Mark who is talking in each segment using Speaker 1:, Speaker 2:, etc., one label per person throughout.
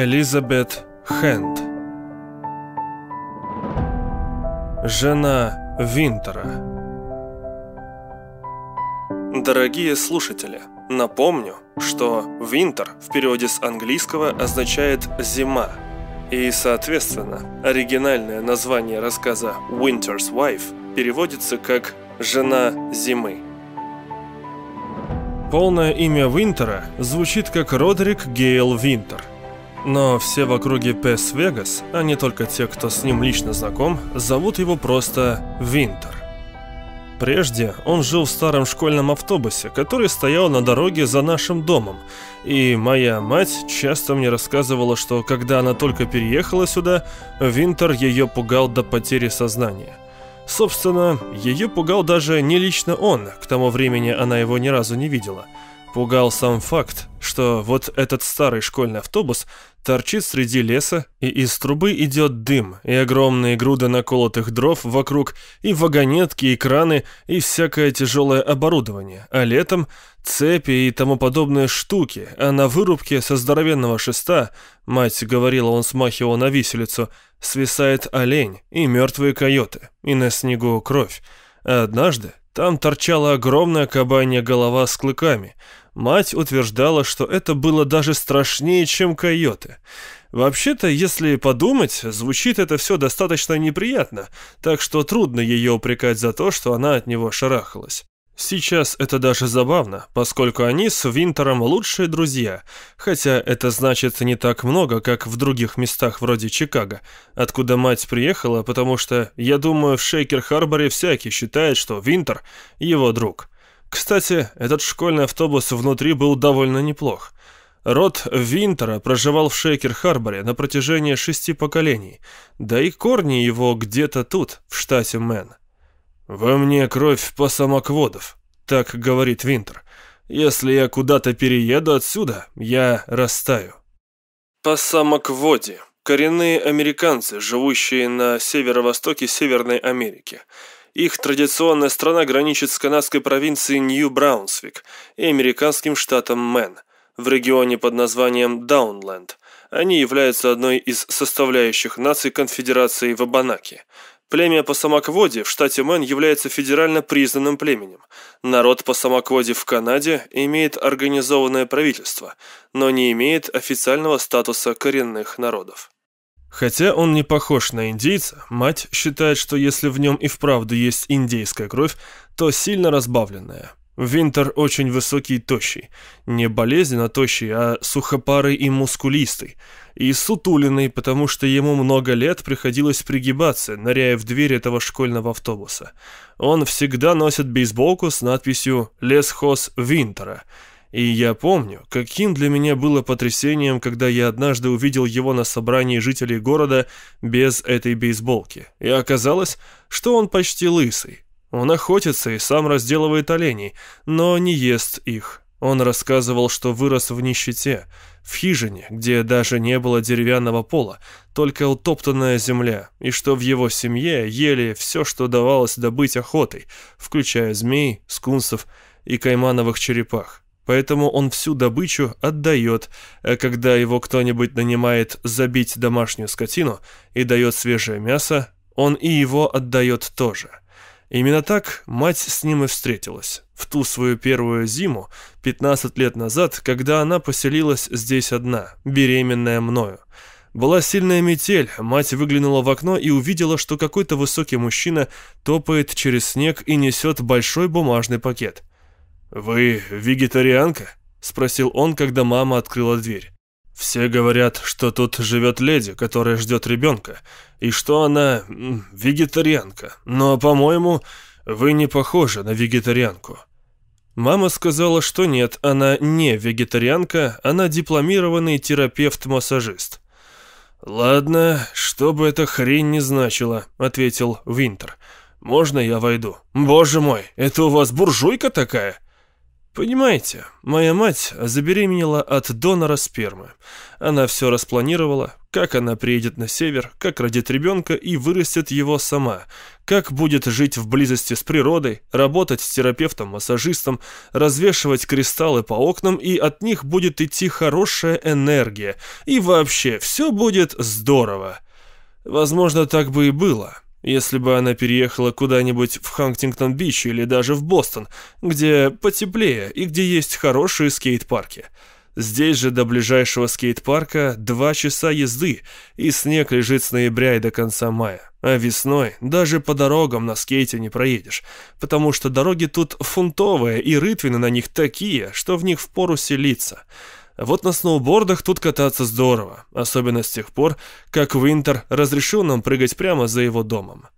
Speaker 1: Элизабет Хэнд Жена Винтера Дорогие слушатели, напомню, что «винтер» в переводе с английского означает «зима», и, соответственно, оригинальное название рассказа «Winter's Wife» переводится как «жена зимы». Полное имя Винтера звучит как Родрик Гейл Винтер. Но все в округе Пес-Вегас, а не только те, кто с ним лично знаком, зовут его просто Винтер. Прежде он жил в старом школьном автобусе, который стоял на дороге за нашим домом, и моя мать часто мне рассказывала, что когда она только переехала сюда, Винтер ее пугал до потери сознания – Собственно, ее пугал даже не лично он, к тому времени она его ни разу не видела. Пугал сам факт, что вот этот старый школьный автобус торчит среди леса, и из трубы идет дым, и огромные груды наколотых дров вокруг, и вагонетки, и краны, и всякое тяжелое оборудование, а летом цепи и тому подобные штуки, а на вырубке со здоровенного шеста, мать говорила, он смахивал на виселицу, свисает олень и мертвые койоты, и на снегу кровь. А однажды там торчала огромная кабанья голова с клыками — Мать утверждала, что это было даже страшнее, чем койоты. Вообще-то, если подумать, звучит это все достаточно неприятно, так что трудно ее упрекать за то, что она от него шарахалась. Сейчас это даже забавно, поскольку они с Винтером лучшие друзья, хотя это значит не так много, как в других местах вроде Чикаго, откуда мать приехала, потому что, я думаю, в Шейкер-Харборе всякий считает, что Винтер – его друг. Кстати, этот школьный автобус внутри был довольно неплох. Род Винтера проживал в Шейкер-Харборе на протяжении шести поколений, да и корни его где-то тут, в штате Мэн. «Во мне кровь пассамакводов», — так говорит Винтер. «Если я куда-то перееду отсюда, я растаю». Пассамакводди. Коренные американцы, живущие на северо-востоке Северной Америки — их традиционная страна граничит с канадской провинцией Нью-Брансуик и американским штатом Мэн в регионе под названием Даунленд. Они являются одной из составляющих наций конфедерации Вабанаки. Племя пассамакводди в штате Мэн является федерально признанным племенем. Народ пассамакводди в Канаде имеет организованное правительство, но не имеет официального статуса коренных народов. Хотя он не похож на индейца, мать считает, что если в нем и вправду есть индейская кровь, то сильно разбавленная. Винтер очень высокий и тощий. Не болезненно тощий, а сухопарый и мускулистый. И сутуленный, потому что ему много лет приходилось пригибаться, ныряя в дверь этого школьного автобуса. Он всегда носит бейсболку с надписью «Лесхоз Винтера», и я помню, каким для меня было потрясением, когда я однажды увидел его на собрании жителей города без этой бейсболки. И оказалось, что он почти лысый. Он охотится и сам разделывает оленей, но не ест их. Он рассказывал, что вырос в нищете, в хижине, где даже не было деревянного пола, только утоптанная земля, и что в его семье ели все, что давалось добыть охотой, включая змей, скунсов и каймановых черепах поэтому он всю добычу отдает, а когда его кто-нибудь нанимает забить домашнюю скотину и дает свежее мясо, он и его отдает тоже. Именно так мать с ним и встретилась. В ту свою первую зиму, 15 лет назад, когда она поселилась здесь одна, беременная мною. Была сильная метель, мать выглянула в окно и увидела, что какой-то высокий мужчина топает через снег и несет большой бумажный пакет. «Вы вегетарианка?» — спросил он, когда мама открыла дверь. «Все говорят, что тут живет леди, которая ждет ребенка, и что она вегетарианка, но, по-моему, вы не похожи на вегетарианку». Мама сказала, что нет, она не вегетарианка, она дипломированный терапевт-массажист. «Ладно, что бы эта хрень не значила», — ответил Винтер. «Можно я войду?» «Боже мой, это у вас буржуйка такая?» Понимаете, моя мать забеременела от донора спермы. Она все распланировала, как она приедет на север, как родит ребенка и вырастет его сама, как будет жить в близости с природой, работать с терапевтом-массажистом, развешивать кристаллы по окнам, и от них будет идти хорошая энергия. И вообще, все будет здорово. Возможно, так бы и было, если бы она переехала куда-нибудь в Хантингтон-Бич или даже в Бостон, где потеплее и где есть хорошие скейт-парки. Здесь же до ближайшего скейт-парка два часа езды, и снег лежит с ноября и до конца мая. А весной даже по дорогам на скейте не проедешь, потому что дороги тут грунтовые, и рытвины на них такие, что в них впору селиться. Вот на сноубордах тут кататься здорово, особенно с тех пор, как Винтер разрешил нам прыгать прямо за его домом.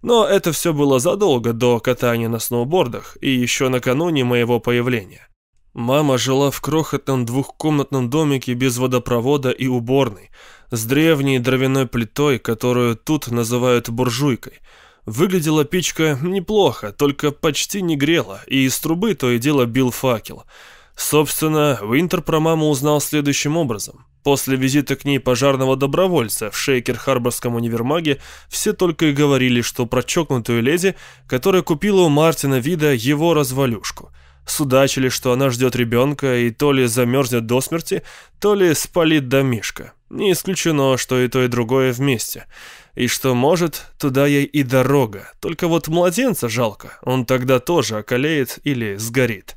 Speaker 1: Но это все было задолго до катания на сноубордах и еще накануне моего появления. Мама жила в крохотном двухкомнатном домике без водопровода и уборной, с древней дровяной плитой, которую тут называют буржуйкой. Выглядела печка неплохо, только почти не грела, и из трубы то и дело бил факел – Собственно, Винтер про маму узнал следующим образом. После визита к ней пожарного добровольца в Шейкер-Харборском универмаге все только и говорили, что про чокнутую леди, которая купила у Мартина Вида его развалюшку. Судачили, что она ждет ребенка и то ли замерзнет до смерти, то ли спалит домишко. Не исключено, что и то, и другое вместе. И что, может, туда ей и дорога. Только вот младенца жалко, он тогда тоже околеет или сгорит.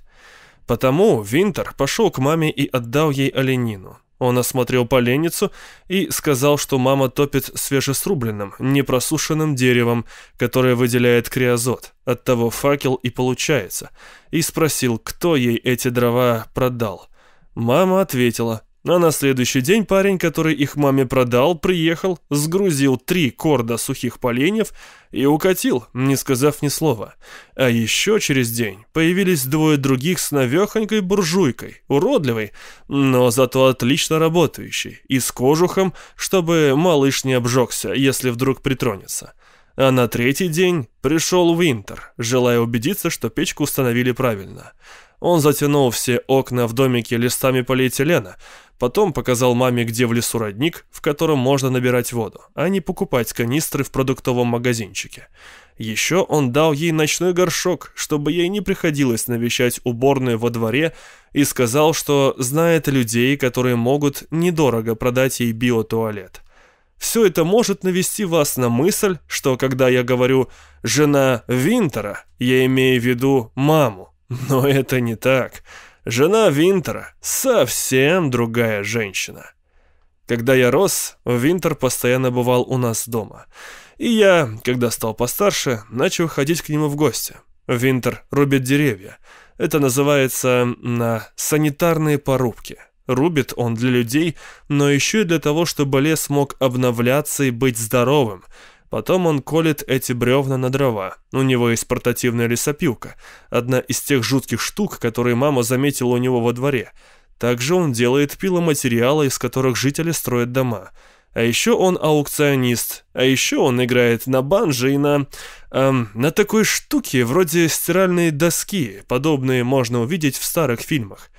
Speaker 1: Потому Винтер пошел к маме и отдал ей оленину. Он осмотрел поленницу и сказал, что мама топит свежесрубленным, непросушенным деревом, которое выделяет криозот. Оттого факел и получается. И спросил, кто ей эти дрова продал. Мама ответила, а на следующий день парень, который их маме продал, приехал, сгрузил три корда сухих поленьев и укатил, не сказав ни слова. А еще через день появились двое других с навехонькой буржуйкой, уродливой, но зато отлично работающей, и с кожухом, чтобы малыш не обжегся, если вдруг притронется. А на третий день пришел Винтер, желая убедиться, что печку установили правильно. Он затянул все окна в домике листами полиэтилена, Потом показал маме, где в лесу родник, в котором можно набирать воду, а не покупать канистры в продуктовом магазинчике. Еще он дал ей ночной горшок, чтобы ей не приходилось навещать уборную во дворе, и сказал, что знает людей, которые могут недорого продать ей биотуалет. Все это может навести вас на мысль, что когда я говорю «жена Винтера», я имею в виду маму. Но это не так. Жена Винтера совсем другая женщина. Когда я рос, Винтер постоянно бывал у нас дома. И я, когда стал постарше, начал ходить к нему в гости. Винтер рубит деревья. Это называется на санитарные порубки. Рубит он для людей, но еще и для того, чтобы лес мог обновляться и быть здоровым – Потом он колет эти бревна на дрова. У него есть портативная лесопилка. Одна из тех жутких штук, которые мама заметила у него во дворе. Также он делает пиломатериалы, из которых жители строят дома. А еще он аукционист. А еще он играет на банже и на... Эм, на такой штуке, вроде стиральной доски, подобные можно увидеть в старых фильмах.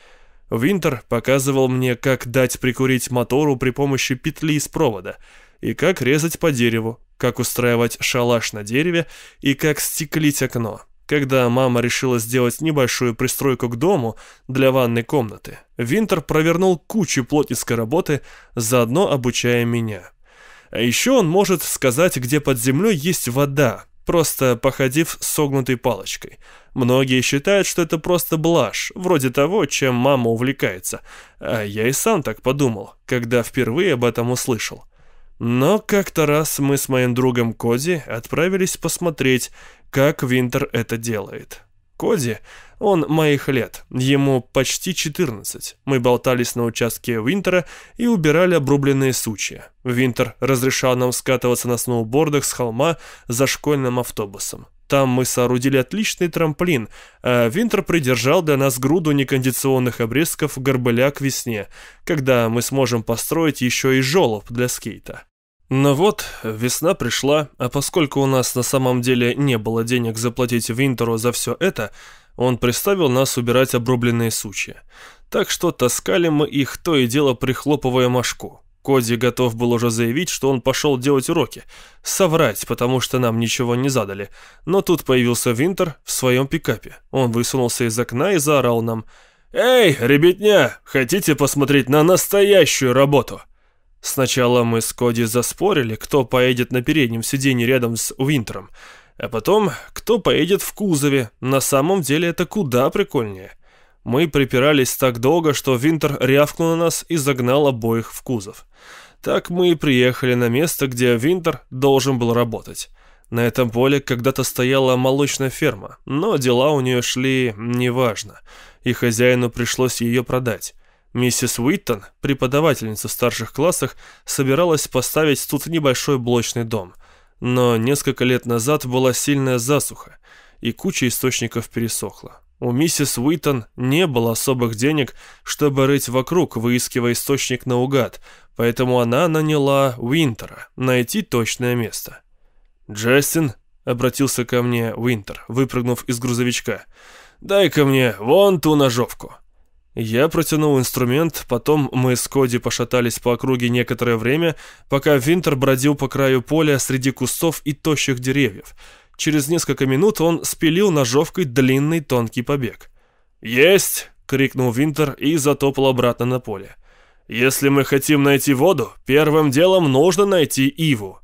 Speaker 1: Винтер показывал мне, как дать прикурить мотору при помощи петли из провода, и как резать по дереву, как устраивать шалаш на дереве и как стеклить окно. Когда мама решила сделать небольшую пристройку к дому для ванной комнаты, Винтер провернул кучу плотницкой работы, заодно обучая меня. А еще он может сказать, где под землей есть вода, просто походив согнутой палочкой. Многие считают, что это просто блажь, вроде того, чем мама увлекается. А я и сам так подумал, когда впервые об этом услышал. Но как-то раз мы с моим другом Коди отправились посмотреть, как Винтер это делает. Коди, он моих лет, ему почти 14. Мы болтались на участке Винтера и убирали обрубленные сучья. Винтер разрешал нам скатываться на сноубордах с холма за школьным автобусом. Там мы соорудили отличный трамплин, а Винтер придержал для нас груду некондиционных обрезков горбыля к весне, когда мы сможем построить еще и жолоб для скейта. Но вот, весна пришла, а поскольку у нас на самом деле не было денег заплатить Винтеру за все это, он приставил нас убирать обрубленные сучья. Так что таскали мы их то и дело прихлопывая мошку. Коди готов был уже заявить, что он пошел делать уроки. Соврать, потому что нам ничего не задали. Но тут появился Винтер в своем пикапе. Он высунулся из окна и заорал нам. «Эй, ребятня, хотите посмотреть на настоящую работу?» Сначала мы с Коди заспорили, кто поедет на переднем сиденье рядом с Уинтером, а потом, кто поедет в кузове. На самом деле это куда прикольнее. Мы припирались так долго, что Винтер рявкнул на нас и загнал обоих в кузов. Так мы и приехали на место, где Винтер должен был работать. На этом поле когда-то стояла молочная ферма, но дела у нее шли неважно, и хозяину пришлось ее продать. Миссис Уиттон, преподавательница в старших классах, собиралась поставить тут небольшой блочный дом. Но несколько лет назад была сильная засуха, и куча источников пересохла. У миссис Уитон не было особых денег, чтобы рыть вокруг, выискивая источник наугад, поэтому она наняла Уинтера найти точное место. «Джастин», — обратился ко мне Уинтер, выпрыгнув из грузовичка, — «дай-ка мне вон ту ножовку». Я протянул инструмент, потом мы с Коди пошатались по округе некоторое время, пока Винтер бродил по краю поля среди кустов и тощих деревьев — Через несколько минут он спилил ножовкой длинный тонкий побег. «Есть!» — крикнул Винтер и затопал обратно на поле. «Если мы хотим найти воду, первым делом нужно найти иву».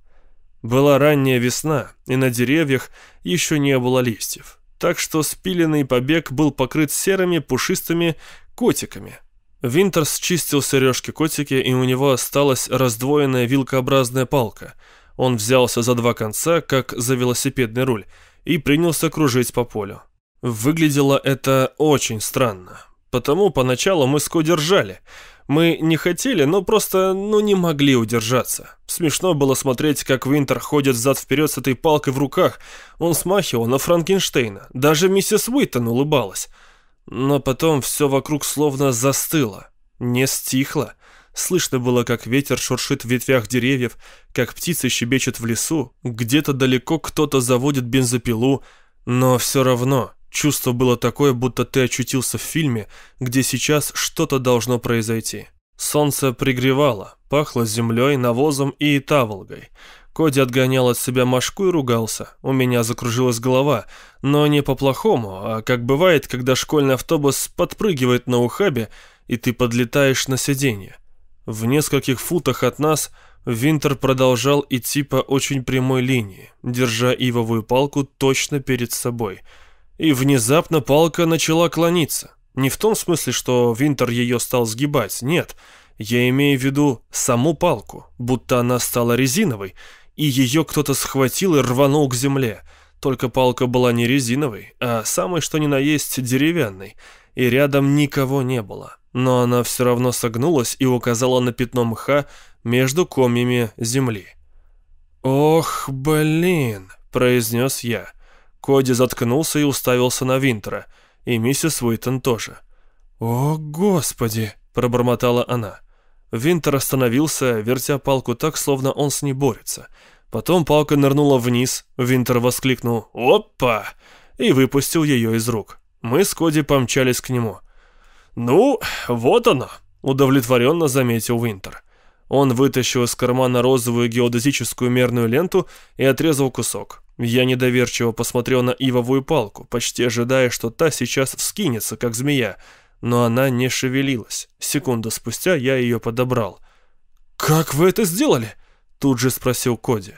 Speaker 1: Была ранняя весна, и на деревьях еще не было листьев, так что спиленный побег был покрыт серыми пушистыми котиками. Винтер счистил сережки котики, и у него осталась раздвоенная вилкообразная палка — он взялся за два конца, как за велосипедный руль, и принялся кружить по полю. Выглядело это очень странно. Потому поначалу мы Ско держали. Мы не хотели, но просто, ну, не могли удержаться. Смешно было смотреть, как Винтер ходит взад-вперед с этой палкой в руках. Он смахивал на Франкенштейна. Даже миссис Уиттон улыбалась. Но потом все вокруг словно застыло. Не стихло. Слышно было, как ветер шуршит в ветвях деревьев, как птицы щебечут в лесу, где-то далеко кто-то заводит бензопилу, но все равно чувство было такое, будто ты очутился в фильме, где сейчас что-то должно произойти. Солнце пригревало, пахло землей, навозом и таволгой. Коди отгонял от себя мошку и ругался. У меня закружилась голова, но не по-плохому, а как бывает, когда школьный автобус подпрыгивает на ухабе, и ты подлетаешь на сиденье. В нескольких футах от нас Винтер продолжал идти по очень прямой линии, держа ивовую палку точно перед собой. И внезапно палка начала клониться. Не в том смысле, что Винтер ее стал сгибать, нет. Я имею в виду саму палку, будто она стала резиновой, и ее кто-то схватил и рванул к земле. Только палка была не резиновой, а самой что ни на есть деревянной, и рядом никого не было но она все равно согнулась и указала на пятно мха между комьями земли. «Ох, блин!» — произнес я. Коди заткнулся и уставился на Винтера, и миссис Уитон тоже. «О, господи!» — пробормотала она. Винтер остановился, вертя палку так, словно он с ней борется. Потом палка нырнула вниз, Винтер воскликнул «Опа!» и выпустил ее из рук. Мы с Коди помчались к нему — «Ну, вот оно», — удовлетворенно заметил Уинтер. Он вытащил из кармана розовую геодезическую мерную ленту и отрезал кусок. Я недоверчиво посмотрел на ивовую палку, почти ожидая, что та сейчас вскинется, как змея, но она не шевелилась. Секунду спустя я ее подобрал. «Как вы это сделали?» — тут же спросил Коди.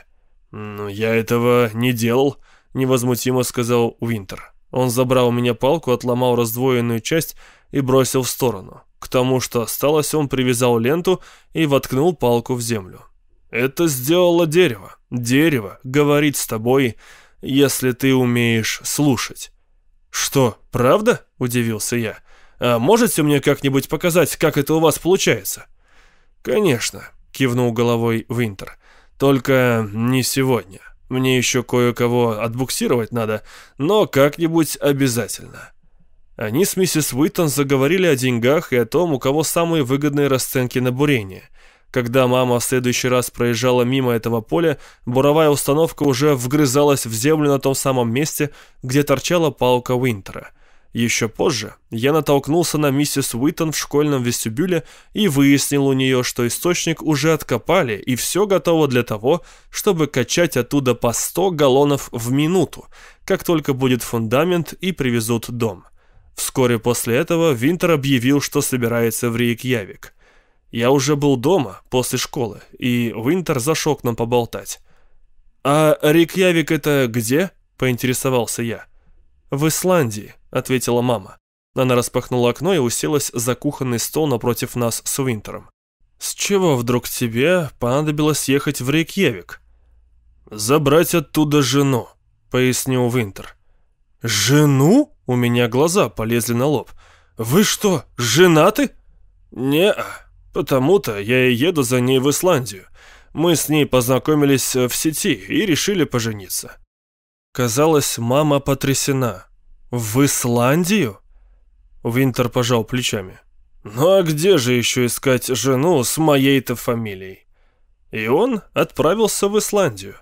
Speaker 1: «Ну, я этого не делал», — невозмутимо сказал Уинтер. Он забрал у меня палку, отломал раздвоенную часть и бросил в сторону. К тому, что осталось, он привязал ленту и воткнул палку в землю. Это сделало дерево. Дерево говорит с тобой, если ты умеешь слушать. «Что, правда?» – удивился я. «А можете мне как-нибудь показать, как это у вас получается?» «Конечно», – кивнул головой Винтер. «Только не сегодня. Мне еще кое-кого отбуксировать надо, но как-нибудь обязательно. Они с миссис Уиттон заговорили о деньгах и о том, у кого самые выгодные расценки на бурение. Когда мама в следующий раз проезжала мимо этого поля, буровая установка уже вгрызалась в землю на том самом месте, где торчала палка Уинтера. Еще позже я натолкнулся на миссис Уитон в школьном вестибюле и выяснил у нее, что источник уже откопали и все готово для того, чтобы качать оттуда по 100 галлонов в минуту, как только будет фундамент и привезут дом. Вскоре после этого Винтер объявил, что собирается в Рейкьявик. Я уже был дома после школы, и Уинтер зашел к нам поболтать. «А Рикьявик это где?» — поинтересовался я. «В Исландии», — ответила мама. Она распахнула окно и уселась за кухонный стол напротив нас с Уинтером. «С чего вдруг тебе понадобилось ехать в Рейкьявик?» «Забрать оттуда жену», — пояснил Винтер. «Жену?» — у меня глаза полезли на лоб. «Вы что, женаты?» «Не-а», Потому-то я и еду за ней в Исландию. Мы с ней познакомились в сети и решили пожениться. Казалось, мама потрясена. В Исландию? Винтер пожал плечами. Ну а где же еще искать жену с моей-то фамилией? И он отправился в Исландию.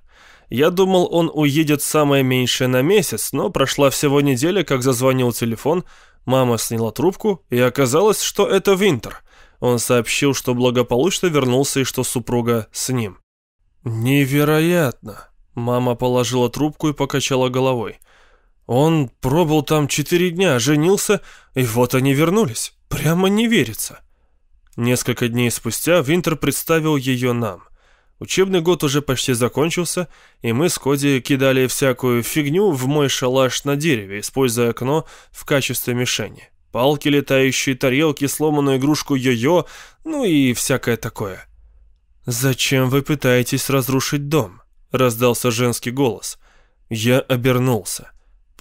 Speaker 1: Я думал, он уедет самое меньшее на месяц, но прошла всего неделя, как зазвонил телефон, мама сняла трубку, и оказалось, что это Винтер — он сообщил, что благополучно вернулся и что супруга с ним. «Невероятно!» Мама положила трубку и покачала головой. «Он пробыл там четыре дня, женился, и вот они вернулись. Прямо не верится». Несколько дней спустя Винтер представил ее нам. Учебный год уже почти закончился, и мы с Коди кидали всякую фигню в мой шалаш на дереве, используя окно в качестве мишени. Палки, летающие тарелки, сломанную игрушку йо-йо, ну и всякое такое. «Зачем вы пытаетесь разрушить дом?» — раздался женский голос. Я обернулся.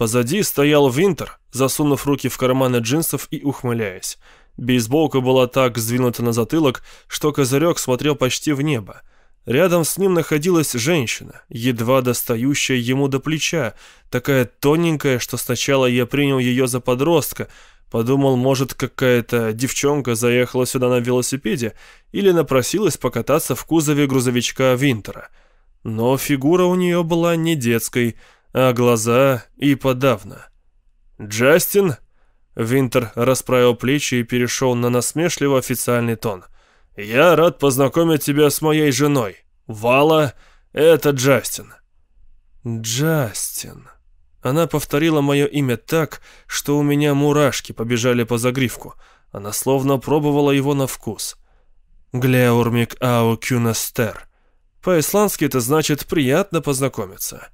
Speaker 1: Позади стоял Винтер, засунув руки в карманы джинсов и ухмыляясь. Бейсболка была так сдвинута на затылок, что козырек смотрел почти в небо. Рядом с ним находилась женщина, едва достающая ему до плеча, такая тоненькая, что сначала я принял ее за подростка, Подумал, может, какая-то девчонка заехала сюда на велосипеде или напросилась покататься в кузове грузовичка Винтера. Но фигура у нее была не детской, а глаза и подавно. «Джастин?» Винтер расправил плечи и перешел на насмешливо официальный тон. «Я рад познакомить тебя с моей женой. Вала, это Джастин». «Джастин...» Она повторила мое имя так, что у меня мурашки побежали по загривку. Она словно пробовала его на вкус. Глеурмик ау кюнастер. По-исландски это значит «приятно познакомиться».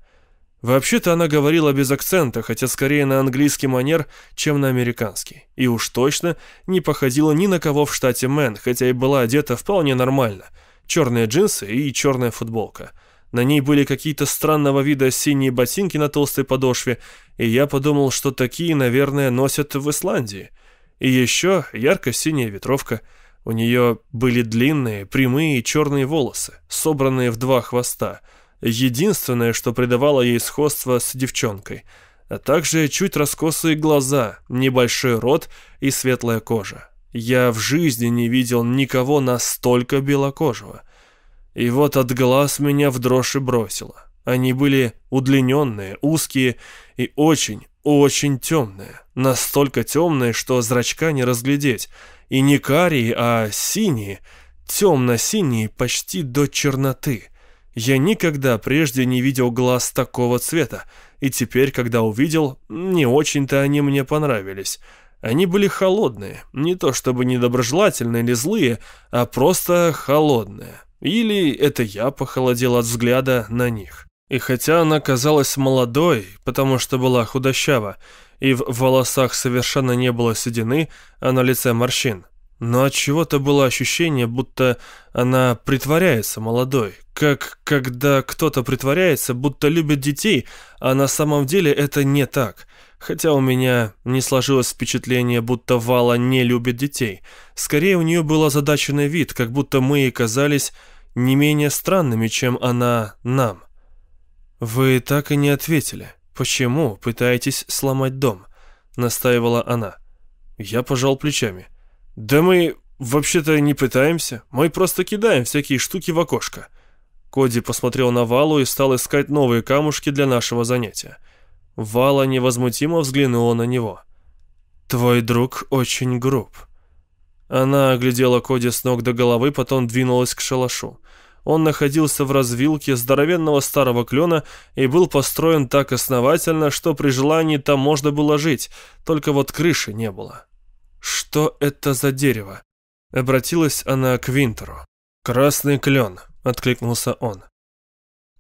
Speaker 1: Вообще-то она говорила без акцента, хотя скорее на английский манер, чем на американский. И уж точно не походила ни на кого в штате Мэн, хотя и была одета вполне нормально. Черные джинсы и черная футболка – на ней были какие-то странного вида синие ботинки на толстой подошве, и я подумал, что такие, наверное, носят в Исландии. И еще ярко-синяя ветровка. У нее были длинные, прямые черные волосы, собранные в два хвоста. Единственное, что придавало ей сходство с девчонкой. А также чуть раскосые глаза, небольшой рот и светлая кожа. Я в жизни не видел никого настолько белокожего. И вот от глаз меня в дрожь и бросило. Они были удлиненные, узкие и очень, очень темные. Настолько темные, что зрачка не разглядеть. И не карие, а синие, темно-синие, почти до черноты. Я никогда прежде не видел глаз такого цвета, и теперь, когда увидел, не очень-то они мне понравились. Они были холодные, не то чтобы недоброжелательные или злые, а просто холодные. Или это я похолодел от взгляда на них. И хотя она казалась молодой, потому что была худощава, и в волосах совершенно не было седины, а на лице морщин, но от чего-то было ощущение, будто она притворяется молодой, как когда кто-то притворяется, будто любит детей, а на самом деле это не так. Хотя у меня не сложилось впечатление, будто Вала не любит детей. Скорее, у нее был озадаченный вид, как будто мы и казались не менее странными, чем она нам. «Вы так и не ответили. Почему пытаетесь сломать дом?» — настаивала она. Я пожал плечами. «Да мы... вообще-то не пытаемся. Мы просто кидаем всякие штуки в окошко». Коди посмотрел на Валу и стал искать новые камушки для нашего занятия. Вала невозмутимо взглянула на него. «Твой друг очень груб». Она оглядела Коди с ног до головы, потом двинулась к шалашу. Он находился в развилке здоровенного старого клена и был построен так основательно, что при желании там можно было жить, только вот крыши не было. «Что это за дерево?» Обратилась она к Винтеру. «Красный клен», — откликнулся он.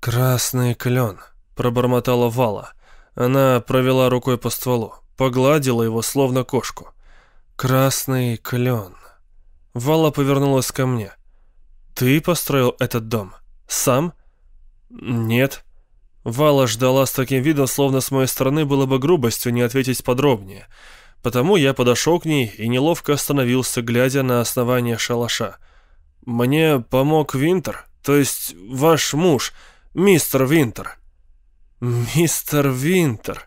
Speaker 1: «Красный клен», — пробормотала Вала. Она провела рукой по стволу, погладила его, словно кошку. «Красный клен». Вала повернулась ко мне. «Ты построил этот дом? Сам?» «Нет». Вала ждала с таким видом, словно с моей стороны было бы грубостью не ответить подробнее. Потому я подошел к ней и неловко остановился, глядя на основание шалаша. «Мне помог Винтер, то есть ваш муж, мистер Винтер». «Мистер Винтер!»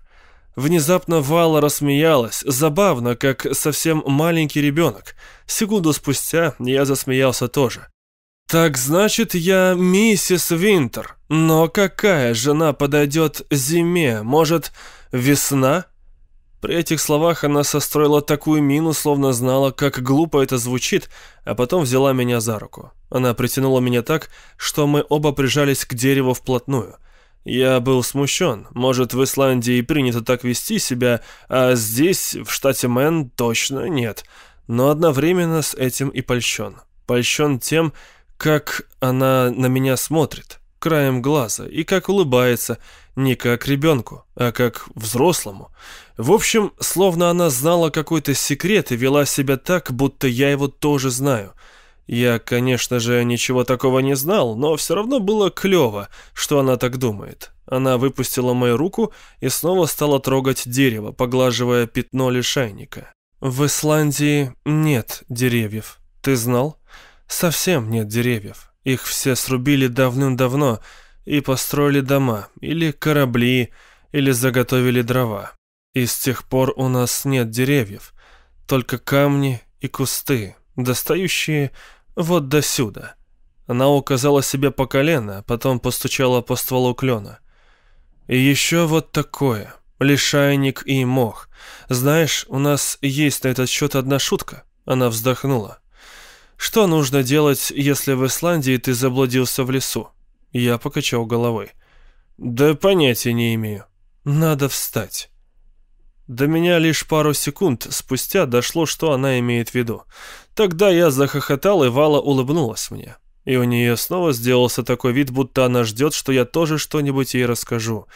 Speaker 1: Внезапно Вала рассмеялась, забавно, как совсем маленький ребенок. Секунду спустя я засмеялся тоже. «Так значит, я миссис Винтер. Но какая жена подойдет зиме? Может, весна?» При этих словах она состроила такую мину, словно знала, как глупо это звучит, а потом взяла меня за руку. Она притянула меня так, что мы оба прижались к дереву вплотную – я был смущен. Может, в Исландии принято так вести себя, а здесь, в штате Мэн, точно нет. Но одновременно с этим и польщен. Польщен тем, как она на меня смотрит, краем глаза, и как улыбается, не как ребенку, а как взрослому. В общем, словно она знала какой-то секрет и вела себя так, будто я его тоже знаю — я, конечно же, ничего такого не знал, но все равно было клево, что она так думает. Она выпустила мою руку и снова стала трогать дерево, поглаживая пятно лишайника. «В Исландии нет деревьев. Ты знал? Совсем нет деревьев. Их все срубили давным-давно и построили дома, или корабли, или заготовили дрова. И с тех пор у нас нет деревьев, только камни и кусты, достающие вот до сюда. Она указала себе по колено, потом постучала по стволу клена. И еще вот такое. Лишайник и мох. Знаешь, у нас есть на этот счет одна шутка. Она вздохнула. Что нужно делать, если в Исландии ты заблудился в лесу? Я покачал головой. Да понятия не имею. Надо встать. До меня лишь пару секунд спустя дошло, что она имеет в виду. Тогда я захохотал, и Вала улыбнулась мне. И у нее снова сделался такой вид, будто она ждет, что я тоже что-нибудь ей расскажу.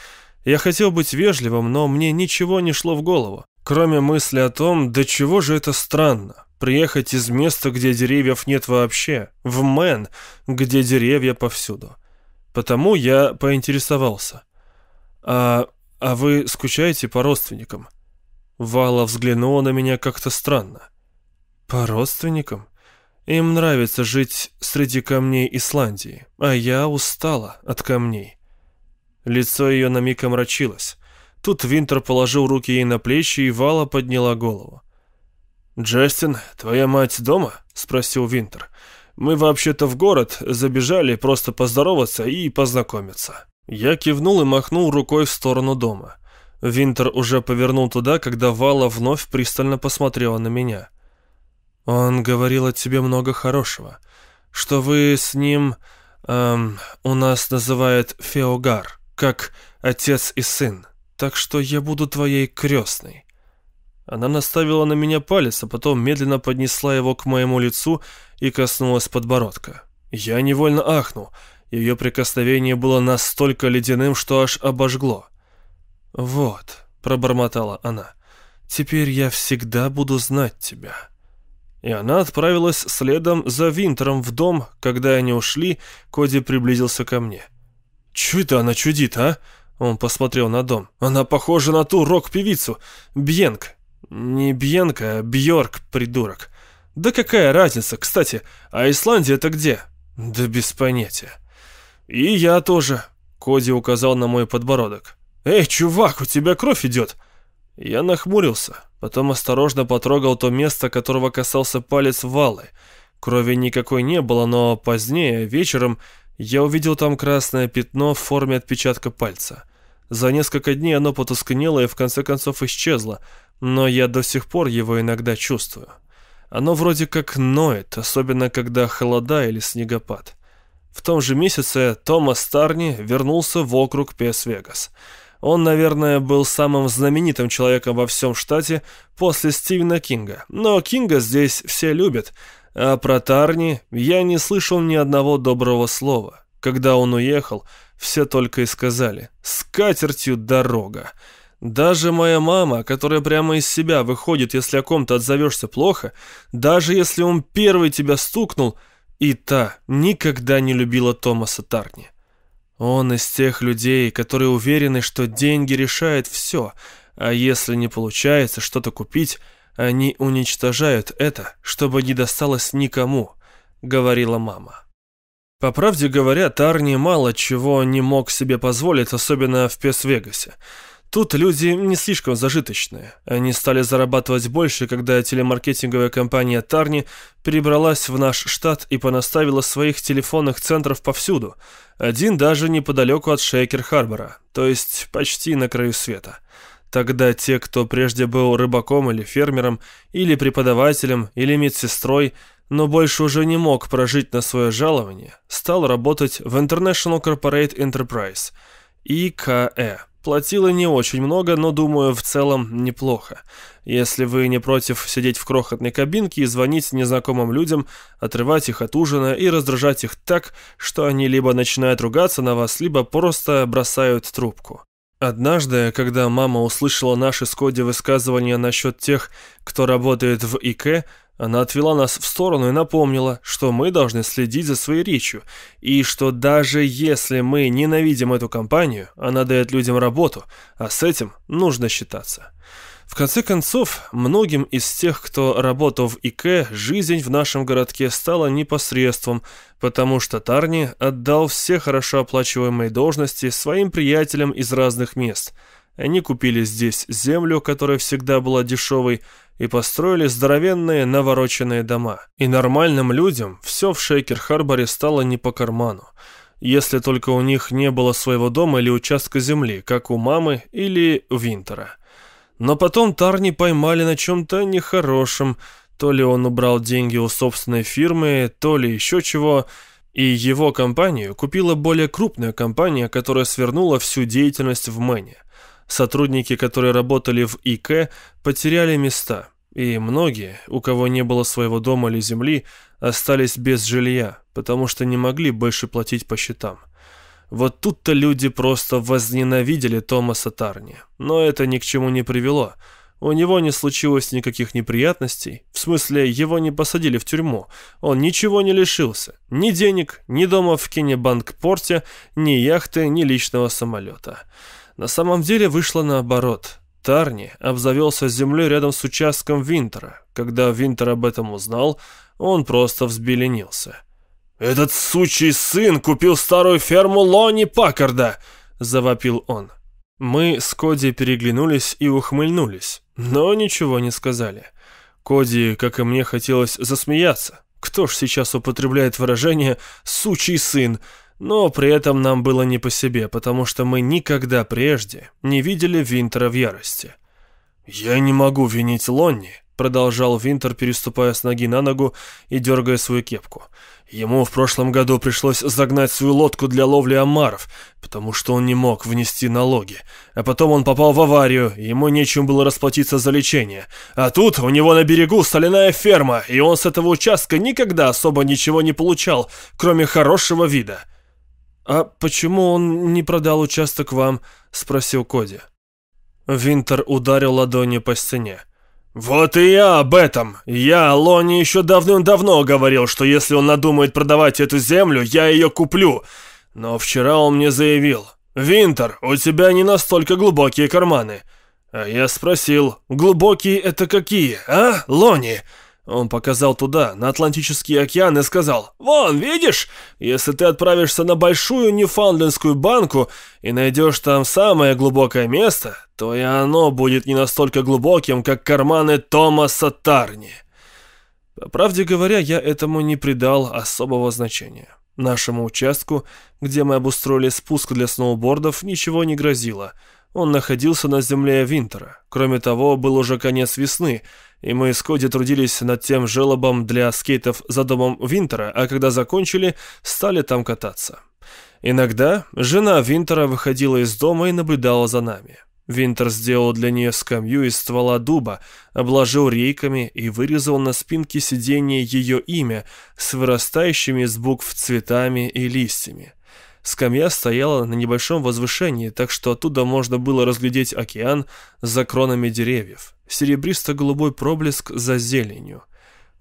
Speaker 1: Я хотел быть вежливым, но мне ничего не шло в голову, кроме мысли о том, до чего же это странно. Приехать из места, где деревьев нет вообще, в Мэн, где деревья повсюду. Потому я поинтересовался. «А, а вы скучаете по родственникам?» Вала взглянула на меня как-то странно. По родственникам? Им нравится жить среди камней Исландии, а я устала от камней. Лицо ее на миг омрачилось. Тут Винтер положил руки ей на плечи, и Вала подняла голову. «Джастин, твоя мать дома?» — спросил Винтер. «Мы вообще-то в город забежали просто поздороваться и познакомиться». Я кивнул и махнул рукой в сторону дома. Винтер уже повернул туда, когда Вала вновь пристально посмотрела на меня. Он говорил о тебе много хорошего. Что вы с ним... Эм, у нас называют Феогар, как отец и сын. Так что я буду твоей крестной». Она наставила на меня палец, а потом медленно поднесла его к моему лицу и коснулась подбородка. Я невольно ахнул. Ее прикосновение было настолько ледяным, что аж обожгло. «Вот», — пробормотала она, — «теперь я всегда буду знать тебя» и она отправилась следом за Винтером в дом. Когда они ушли, Коди приблизился ко мне. «Чё это она чудит, а?» Он посмотрел на дом. «Она похожа на ту рок-певицу. Бьенк. Не Бьенка, а Бьорк, придурок. Да какая разница, кстати, а Исландия-то где?» «Да без понятия». «И я тоже», — Коди указал на мой подбородок. «Эй, чувак, у тебя кровь идет!» Я нахмурился, потом осторожно потрогал то место, которого касался палец Валы. Крови никакой не было, но позднее, вечером, я увидел там красное пятно в форме отпечатка пальца. За несколько дней оно потускнело и в конце концов исчезло, но я до сих пор его иногда чувствую. Оно вроде как ноет, особенно когда холода или снегопад. В том же месяце Томас Тарни вернулся в округ Пес-Вегас. Он, наверное, был самым знаменитым человеком во всем штате после Стивена Кинга. Но Кинга здесь все любят, а про Тарни я не слышал ни одного доброго слова. Когда он уехал, все только и сказали «С катертью дорога». Даже моя мама, которая прямо из себя выходит, если о ком-то отзовешься плохо, даже если он первый тебя стукнул, и та никогда не любила Томаса Тарни. Он из тех людей, которые уверены, что деньги решают все, а если не получается что-то купить, они уничтожают это, чтобы не досталось никому, говорила мама. По правде говоря, Тарни мало чего не мог себе позволить, особенно в Пес-Вегасе. Тут люди не слишком зажиточные. Они стали зарабатывать больше, когда телемаркетинговая компания Тарни перебралась в наш штат и понаставила своих телефонных центров повсюду. Один даже неподалеку от Шейкер-Харбора, то есть почти на краю света. Тогда те, кто прежде был рыбаком или фермером, или преподавателем, или медсестрой, но больше уже не мог прожить на свое жалование, стал работать в International Corporate Enterprise, ИКЭ. Платила не очень много, но, думаю, в целом неплохо. Если вы не против сидеть в крохотной кабинке и звонить незнакомым людям, отрывать их от ужина и раздражать их так, что они либо начинают ругаться на вас, либо просто бросают трубку. Однажды, когда мама услышала наши с Коди высказывания насчет тех, кто работает в ИК, она отвела нас в сторону и напомнила, что мы должны следить за своей речью, и что даже если мы ненавидим эту компанию, она дает людям работу, а с этим нужно считаться. В конце концов, многим из тех, кто работал в ИК, жизнь в нашем городке стала непосредством, потому что Тарни отдал все хорошо оплачиваемые должности своим приятелям из разных мест. Они купили здесь землю, которая всегда была дешевой, и построили здоровенные навороченные дома. И нормальным людям все в Шейкер-Харборе стало не по карману, если только у них не было своего дома или участка земли, как у мамы или Винтера. Но потом Тарни поймали на чем-то нехорошем, то ли он убрал деньги у собственной фирмы, то ли еще чего, и его компанию купила более крупная компания, которая свернула всю деятельность в Мэне. Сотрудники, которые работали в ИК, потеряли места, и многие, у кого не было своего дома или земли, остались без жилья, потому что не могли больше платить по счетам. Вот тут-то люди просто возненавидели Томаса Тарни. Но это ни к чему не привело. У него не случилось никаких неприятностей. В смысле, его не посадили в тюрьму. Он ничего не лишился. Ни денег, ни дома в Кеннебанк-порте, ни яхты, ни личного самолета. На самом деле вышло наоборот. Тарни обзавелся землей рядом с участком Винтера. Когда Винтер об этом узнал, он просто взбеленился. «Этот сучий сын купил старую ферму Лони Паккарда!» — завопил он. Мы с Коди переглянулись и ухмыльнулись, но ничего не сказали. Коди, как и мне, хотелось засмеяться. Кто ж сейчас употребляет выражение «сучий сын»? Но при этом нам было не по себе, потому что мы никогда прежде не видели Винтера в ярости. «Я не могу винить Лонни», — продолжал Винтер, переступая с ноги на ногу и дергая свою кепку. «Ему в прошлом году пришлось загнать свою лодку для ловли омаров, потому что он не мог внести налоги. А потом он попал в аварию, ему нечем было расплатиться за лечение. А тут у него на берегу соляная ферма, и он с этого участка никогда особо ничего не получал, кроме хорошего вида». «А почему он не продал участок вам?» — спросил Коди. Винтер ударил ладонью по стене. «Вот и я об этом. Я Лони еще давным-давно говорил, что если он надумает продавать эту землю, я ее куплю. Но вчера он мне заявил, «Винтер, у тебя не настолько глубокие карманы». А я спросил, «Глубокие это какие, а, Лони?» Он показал туда, на Атлантический океан, и сказал, «Вон, видишь, если ты отправишься на большую Ньюфаундлендскую банку и найдешь там самое глубокое место, то и оно будет не настолько глубоким, как карманы Томаса Тарни. По правде говоря, я этому не придал особого значения. Нашему участку, где мы обустроили спуск для сноубордов, ничего не грозило. Он находился на земле Винтера. Кроме того, был уже конец весны, и мы с Коди трудились над тем желобом для скейтов за домом Винтера, а когда закончили, стали там кататься. Иногда жена Винтера выходила из дома и наблюдала за нами. Винтер сделал для нее скамью из ствола дуба, обложил рейками и вырезал на спинке сиденья ее имя с вырастающими из букв цветами и листьями. Скамья стояла на небольшом возвышении, так что оттуда можно было разглядеть океан за кронами деревьев. Серебристо-голубой проблеск за зеленью –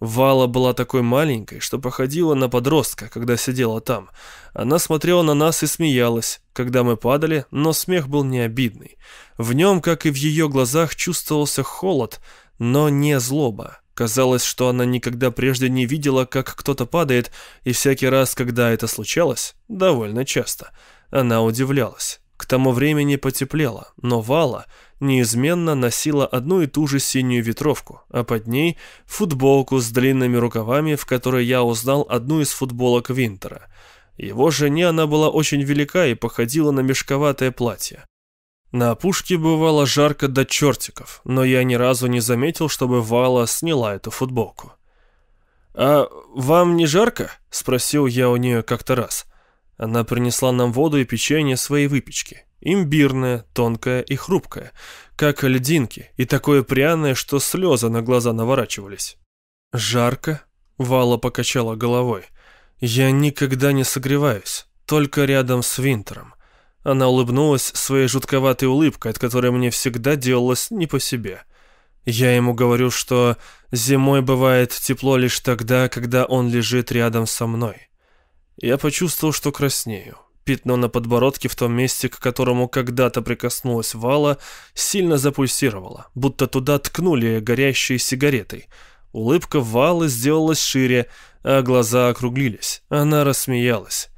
Speaker 1: Вала была такой маленькой, что походила на подростка, когда сидела там. Она смотрела на нас и смеялась, когда мы падали, но смех был не обидный. В нем, как и в ее глазах, чувствовался холод, но не злоба. Казалось, что она никогда прежде не видела, как кто-то падает, и всякий раз, когда это случалось, довольно часто, она удивлялась. К тому времени потеплело, но Вала неизменно носила одну и ту же синюю ветровку, а под ней футболку с длинными рукавами, в которой я узнал одну из футболок Винтера. Его жене она была очень велика и походила на мешковатое платье. На опушке бывало жарко до чертиков, но я ни разу не заметил, чтобы Вала сняла эту футболку. «А вам не жарко?» — спросил я у нее как-то раз. Она принесла нам воду и печенье своей выпечки. Имбирное, тонкое и хрупкое, как льдинки, и такое пряное, что слезы на глаза наворачивались. «Жарко?» — Вала покачала головой. «Я никогда не согреваюсь, только рядом с Винтером». Она улыбнулась своей жутковатой улыбкой, от которой мне всегда делалось не по себе. Я ему говорю, что зимой бывает тепло лишь тогда, когда он лежит рядом со мной. Я почувствовал, что краснею. Пятно на подбородке в том месте, к которому когда-то прикоснулась Вала, сильно запульсировало, будто туда ткнули горящей сигаретой. Улыбка Валы сделалась шире, а глаза округлились. Она рассмеялась.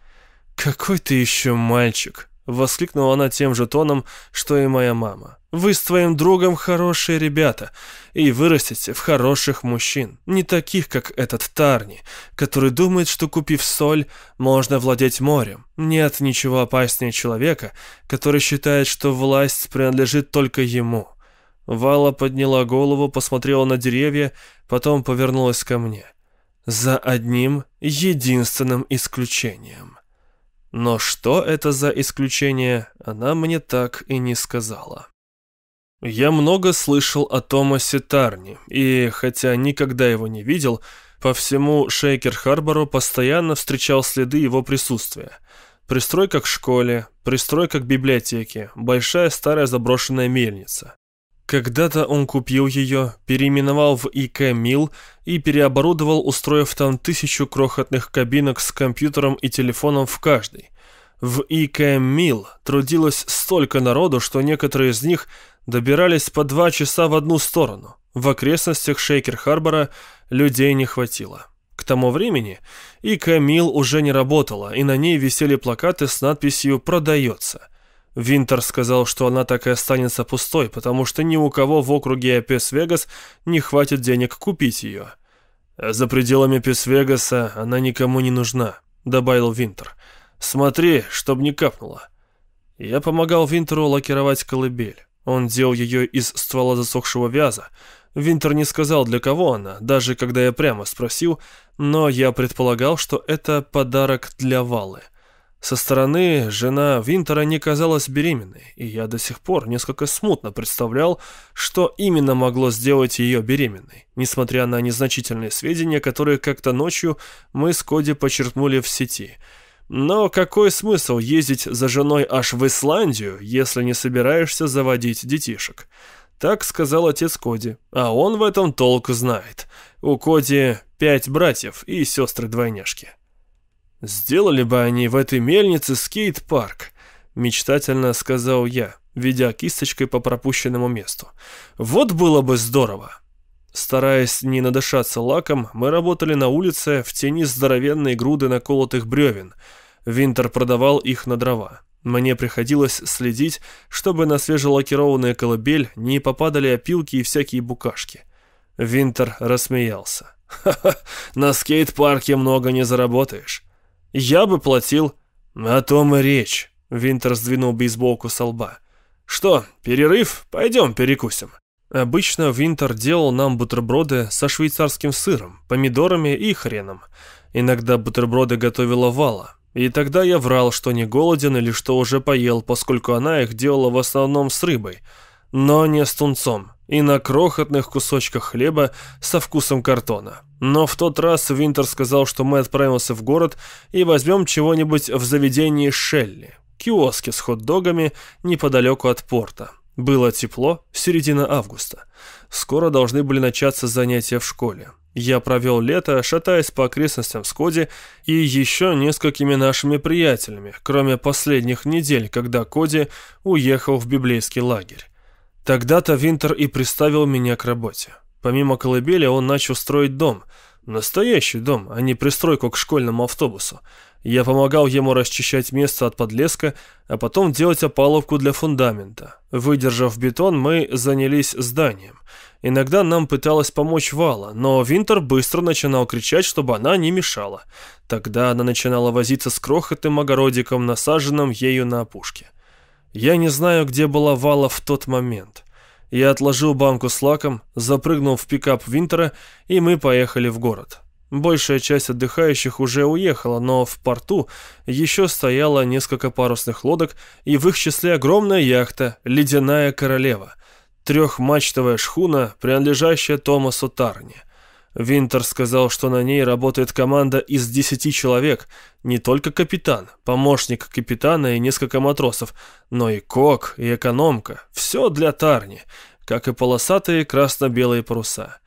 Speaker 1: «Какой ты еще мальчик!» Воскликнула она тем же тоном, что и моя мама. «Вы с твоим другом хорошие ребята, и вырастете в хороших мужчин, не таких, как этот Тарни, который думает, что, купив соль, можно владеть морем. Нет ничего опаснее человека, который считает, что власть принадлежит только ему». Вала подняла голову, посмотрела на деревья, потом повернулась ко мне. «За одним единственным исключением». Но что это за исключение, она мне так и не сказала. Я много слышал о Томасе Тарни, и, хотя никогда его не видел, по всему Шейкер-Харбору постоянно встречал следы его присутствия. Пристройка к школе, пристройка к библиотеке, большая старая заброшенная мельница. Когда-то он купил ее, переименовал в ИК Мил и переоборудовал, устроив там тысячу крохотных кабинок с компьютером и телефоном в каждой. В ИК Мил трудилось столько народу, что некоторые из них добирались по два часа в одну сторону. В окрестностях Шейкер-Харбора людей не хватило. К тому времени ИК Мил уже не работала, и на ней висели плакаты с надписью «Продается». Винтер сказал, что она так и останется пустой, потому что ни у кого в округе Пес-Вегас не хватит денег купить ее. «А за пределами Пес-Вегаса она никому не нужна», — добавил Винтер. «Смотри, чтоб не капнуло». Я помогал Винтеру лакировать колыбель. Он делал ее из ствола засохшего вяза. Винтер не сказал, для кого она, даже когда я прямо спросил, но я предполагал, что это подарок для Валы — со стороны жена Винтера не казалась беременной, и я до сих пор несколько смутно представлял, что именно могло сделать ее беременной, несмотря на незначительные сведения, которые как-то ночью мы с Коди почерпнули в сети. Но какой смысл ездить за женой аж в Исландию, если не собираешься заводить детишек? Так сказал отец Коди, а он в этом толк знает. У Коди пять братьев и сестры-двойняшки. «Сделали бы они в этой мельнице скейт-парк», — мечтательно сказал я, ведя кисточкой по пропущенному месту. «Вот было бы здорово!» Стараясь не надышаться лаком, мы работали на улице в тени здоровенной груды наколотых бревен. Винтер продавал их на дрова. Мне приходилось следить, чтобы на свежелакированную колыбель не попадали опилки и всякие букашки. Винтер рассмеялся. «Ха-ха, на скейт-парке много не заработаешь. Я бы платил...» «О том и речь», — Винтер сдвинул бейсболку со лба. «Что, перерыв? Пойдем перекусим». Обычно Винтер делал нам бутерброды со швейцарским сыром, помидорами и хреном. Иногда бутерброды готовила Вала, и тогда я врал, что не голоден или что уже поел, поскольку она их делала в основном с рыбой, но не с тунцом, и на крохотных кусочках хлеба со вкусом картона. Но в тот раз Винтер сказал, что мы отправимся в город и возьмем чего-нибудь в заведении Шелли, киоске с хот-догами неподалеку от порта. Было тепло, середина августа. Скоро должны были начаться занятия в школе. Я провел лето, шатаясь по окрестностям Скоди и еще несколькими нашими приятелями, кроме последних недель, когда Коди уехал в библейский лагерь. Тогда-то Винтер и приставил меня к работе. Помимо колыбели он начал строить дом. Настоящий дом, а не пристройку к школьному автобусу. Я помогал ему расчищать место от подлеска, а потом делать опалубку для фундамента. Выдержав бетон, мы занялись зданием. Иногда нам пыталась помочь Вала, но Винтер быстро начинал кричать, чтобы она не мешала. Тогда она начинала возиться с крохотным огородиком, насаженным ею на опушке. Я не знаю, где была Вала в тот момент. Я отложил банку с лаком, запрыгнул в пикап Винтера, и мы поехали в город. Большая часть отдыхающих уже уехала, но в порту еще стояло несколько парусных лодок, и в их числе огромная яхта «Ледяная королева», трехмачтовая шхуна, принадлежащая Томасу Тарни. Винтер сказал, что на ней работает команда из десяти человек, не только капитан, помощник капитана и несколько матросов, но и кок, и экономка, все для Тарни, как и полосатые красно-белые паруса.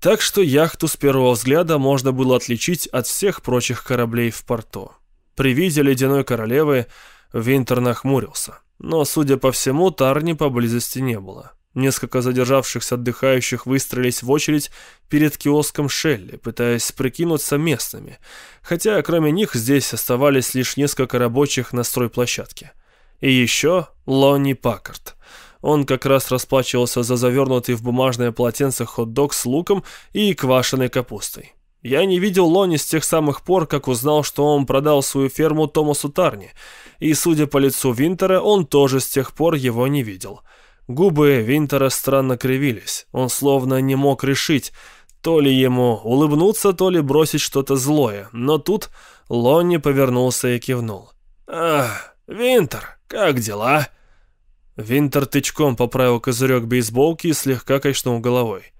Speaker 1: Так что яхту с первого взгляда можно было отличить от всех прочих кораблей в порту. При виде ледяной королевы Винтер нахмурился. Но, судя по всему, Тарни поблизости не было. Несколько задержавшихся отдыхающих выстроились в очередь перед киоском Шелли, пытаясь прикинуться местными, хотя кроме них здесь оставались лишь несколько рабочих на стройплощадке. И еще Лонни Паккарт. Он как раз расплачивался за завернутый в бумажное полотенце хот-дог с луком и квашеной капустой. Я не видел Лони с тех самых пор, как узнал, что он продал свою ферму Томасу Тарни, и, судя по лицу Винтера, он тоже с тех пор его не видел. Губы Винтера странно кривились, он словно не мог решить, то ли ему улыбнуться, то ли бросить что-то злое, но тут Лонни повернулся и кивнул. «Ах, Винтер, как дела?» Винтер тычком поправил козырек бейсболки и слегка качнул головой.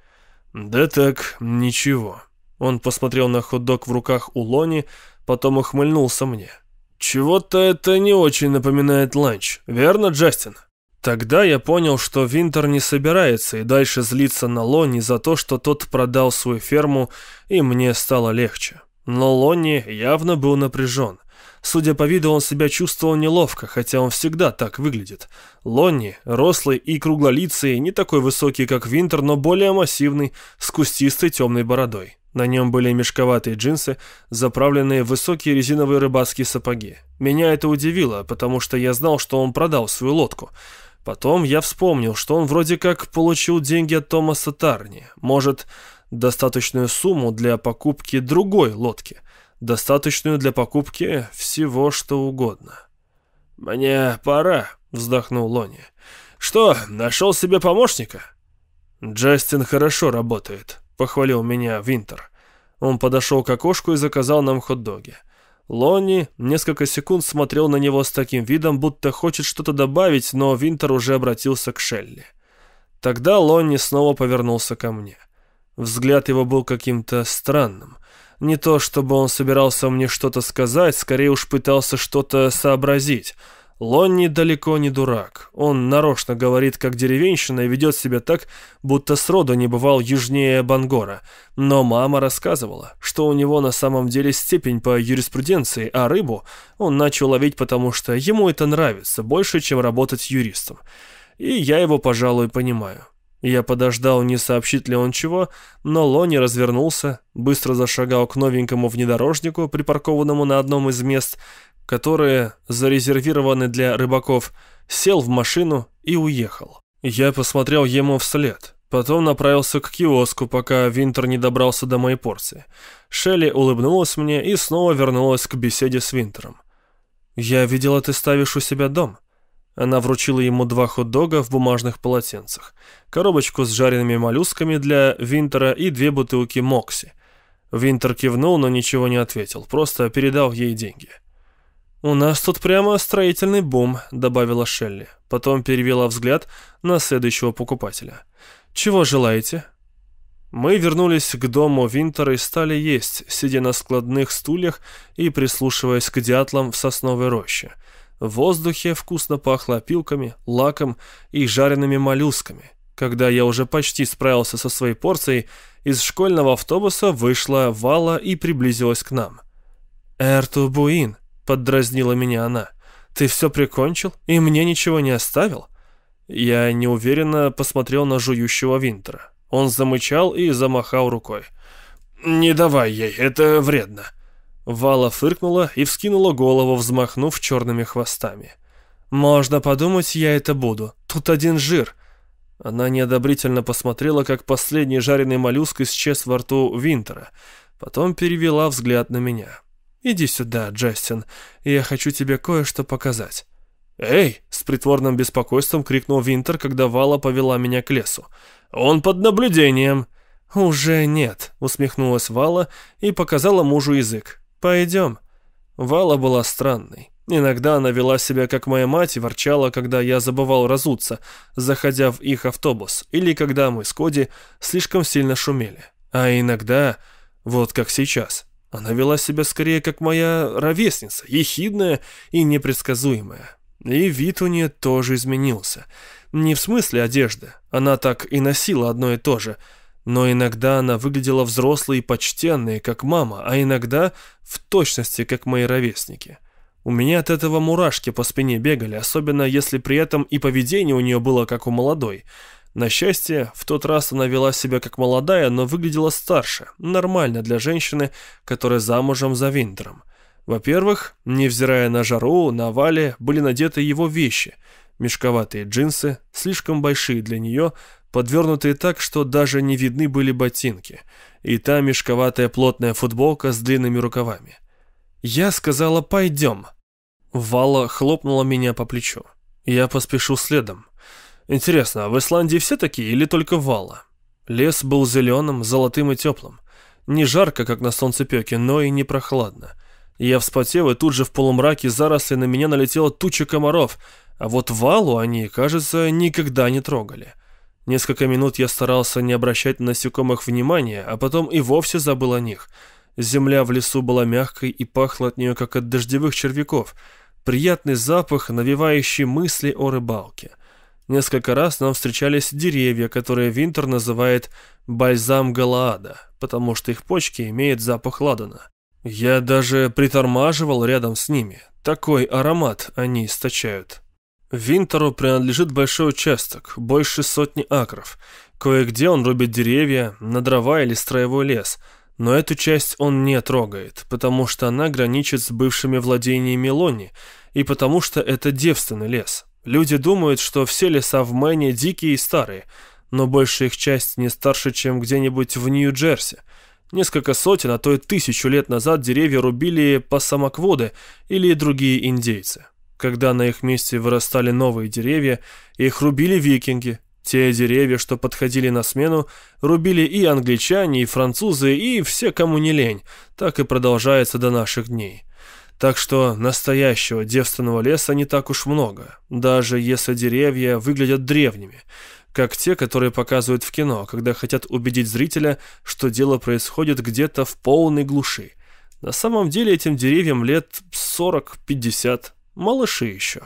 Speaker 1: «Да так, ничего». Он посмотрел на хот-дог в руках у Лони, потом ухмыльнулся мне. «Чего-то это не очень напоминает ланч, верно, Джастин?» Тогда я понял, что Винтер не собирается и дальше злиться на Лони за то, что тот продал свою ферму, и мне стало легче. Но Лонни явно был напряжен. Судя по виду, он себя чувствовал неловко, хотя он всегда так выглядит. Лонни, рослый и круглолицый, не такой высокий, как Винтер, но более массивный, с кустистой темной бородой. На нем были мешковатые джинсы, заправленные в высокие резиновые рыбацкие сапоги. Меня это удивило, потому что я знал, что он продал свою лодку. Потом я вспомнил, что он вроде как получил деньги от Томаса Тарни. Может, достаточную сумму для покупки другой лодки достаточную для покупки всего что угодно. «Мне пора», — вздохнул Лони. «Что, нашел себе помощника?» «Джастин хорошо работает», — похвалил меня Винтер. Он подошел к окошку и заказал нам хот-доги. Лонни несколько секунд смотрел на него с таким видом, будто хочет что-то добавить, но Винтер уже обратился к Шелли. Тогда Лонни снова повернулся ко мне. Взгляд его был каким-то странным. Не то чтобы он собирался мне что-то сказать, скорее уж пытался что-то сообразить. Лонни далеко не дурак. Он нарочно говорит как деревенщина и ведет себя так, будто сроду не бывал южнее Бангора. Но мама рассказывала, что у него на самом деле степень по юриспруденции, а рыбу он начал ловить, потому что ему это нравится больше, чем работать юристом. И я его, пожалуй, понимаю. Я подождал, не сообщит ли он чего, но Лони развернулся, быстро зашагал к новенькому внедорожнику, припаркованному на одном из мест, которые зарезервированы для рыбаков, сел в машину и уехал. Я посмотрел ему вслед, потом направился к киоску, пока Винтер не добрался до моей порции. Шелли улыбнулась мне и снова вернулась к беседе с Винтером. «Я видела, ты ставишь у себя дом». Она вручила ему два хот-дога в бумажных полотенцах, коробочку с жареными моллюсками для Винтера и две бутылки Мокси. Винтер кивнул, но ничего не ответил, просто передал ей деньги. «У нас тут прямо строительный бум», — добавила Шелли. Потом перевела взгляд на следующего покупателя. «Чего желаете?» Мы вернулись к дому Винтера и стали есть, сидя на складных стульях и прислушиваясь к дятлам в сосновой роще. В воздухе вкусно пахло опилками, лаком и жареными моллюсками. Когда я уже почти справился со своей порцией, из школьного автобуса вышла Вала и приблизилась к нам. «Эрту Буин», — поддразнила меня она, — «ты все прикончил и мне ничего не оставил?» Я неуверенно посмотрел на жующего Винтера. Он замычал и замахал рукой. «Не давай ей, это вредно». Вала фыркнула и вскинула голову, взмахнув черными хвостами. «Можно подумать, я это буду. Тут один жир». Она неодобрительно посмотрела, как последний жареный моллюск исчез во рту Винтера. Потом перевела взгляд на меня. «Иди сюда, Джастин, я хочу тебе кое-что показать». «Эй!» — с притворным беспокойством крикнул Винтер, когда Вала повела меня к лесу. «Он под наблюдением». «Уже нет», — усмехнулась Вала и показала мужу язык. «Пойдем». Вала была странной. Иногда она вела себя как моя мать и ворчала, когда я забывал разуться, заходя в их автобус, или когда мы с Коди слишком сильно шумели. А иногда, вот как сейчас, она вела себя скорее как моя ровесница, ехидная и непредсказуемая. И вид у нее тоже изменился. Не в смысле одежды, она так и носила одно и то же, но иногда она выглядела взрослой и почтенной, как мама, а иногда в точности, как мои ровесники. У меня от этого мурашки по спине бегали, особенно если при этом и поведение у нее было как у молодой. На счастье, в тот раз она вела себя как молодая, но выглядела старше, нормально для женщины, которая замужем за Винтером. Во-первых, невзирая на жару, на вале были надеты его вещи. Мешковатые джинсы, слишком большие для нее, подвернутые так, что даже не видны были ботинки. И та мешковатая плотная футболка с длинными рукавами. Я сказала «пойдем». Вала хлопнула меня по плечу. Я поспешу следом. Интересно, а в Исландии все такие или только Вала? Лес был зеленым, золотым и теплым. Не жарко, как на солнцепеке, но и не прохладно. Я вспотел, и тут же в полумраке заросли на меня налетела туча комаров, а вот валу они, кажется, никогда не трогали. Несколько минут я старался не обращать на насекомых внимания, а потом и вовсе забыл о них. Земля в лесу была мягкой и пахла от нее, как от дождевых червяков. Приятный запах, навевающий мысли о рыбалке. Несколько раз нам встречались деревья, которые Винтер называет «бальзам Галаада», потому что их почки имеют запах ладана. Я даже притормаживал рядом с ними. Такой аромат они источают. Винтеру принадлежит большой участок, больше сотни акров. Кое-где он рубит деревья, на дрова или строевой лес. Но эту часть он не трогает, потому что она граничит с бывшими владениями Лони, и потому что это девственный лес. Люди думают, что все леса в Мэне дикие и старые, но большая их часть не старше, чем где-нибудь в Нью-Джерси – Несколько сотен, а то и тысячу лет назад деревья рубили пасамакводы или другие индейцы. Когда на их месте вырастали новые деревья, их рубили викинги. Те деревья, что подходили на смену, рубили и англичане, и французы, и все, кому не лень. Так и продолжается до наших дней. Так что настоящего девственного леса не так уж много, даже если деревья выглядят древними как те, которые показывают в кино, когда хотят убедить зрителя, что дело происходит где-то в полной глуши. На самом деле этим деревьям лет 40-50, малыши еще.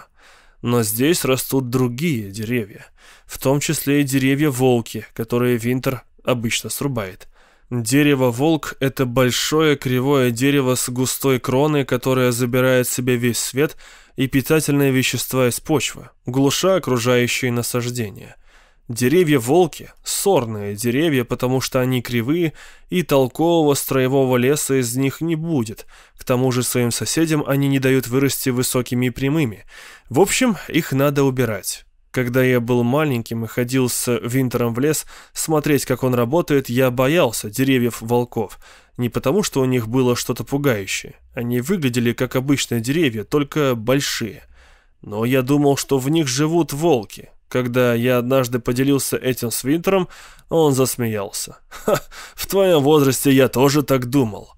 Speaker 1: Но здесь растут другие деревья, в том числе и деревья-волки, которые Винтер обычно срубает. Дерево-волк – это большое кривое дерево с густой кроной, которое забирает в себя весь свет и питательные вещества из почвы, глуша окружающие насаждения – Деревья-волки — сорные деревья, потому что они кривые, и толкового строевого леса из них не будет. К тому же своим соседям они не дают вырасти высокими и прямыми. В общем, их надо убирать. Когда я был маленьким и ходил с Винтером в лес смотреть, как он работает, я боялся деревьев-волков. Не потому, что у них было что-то пугающее. Они выглядели как обычные деревья, только большие. Но я думал, что в них живут волки. Когда я однажды поделился этим с Винтером, он засмеялся. «Ха, в твоем возрасте я тоже так думал».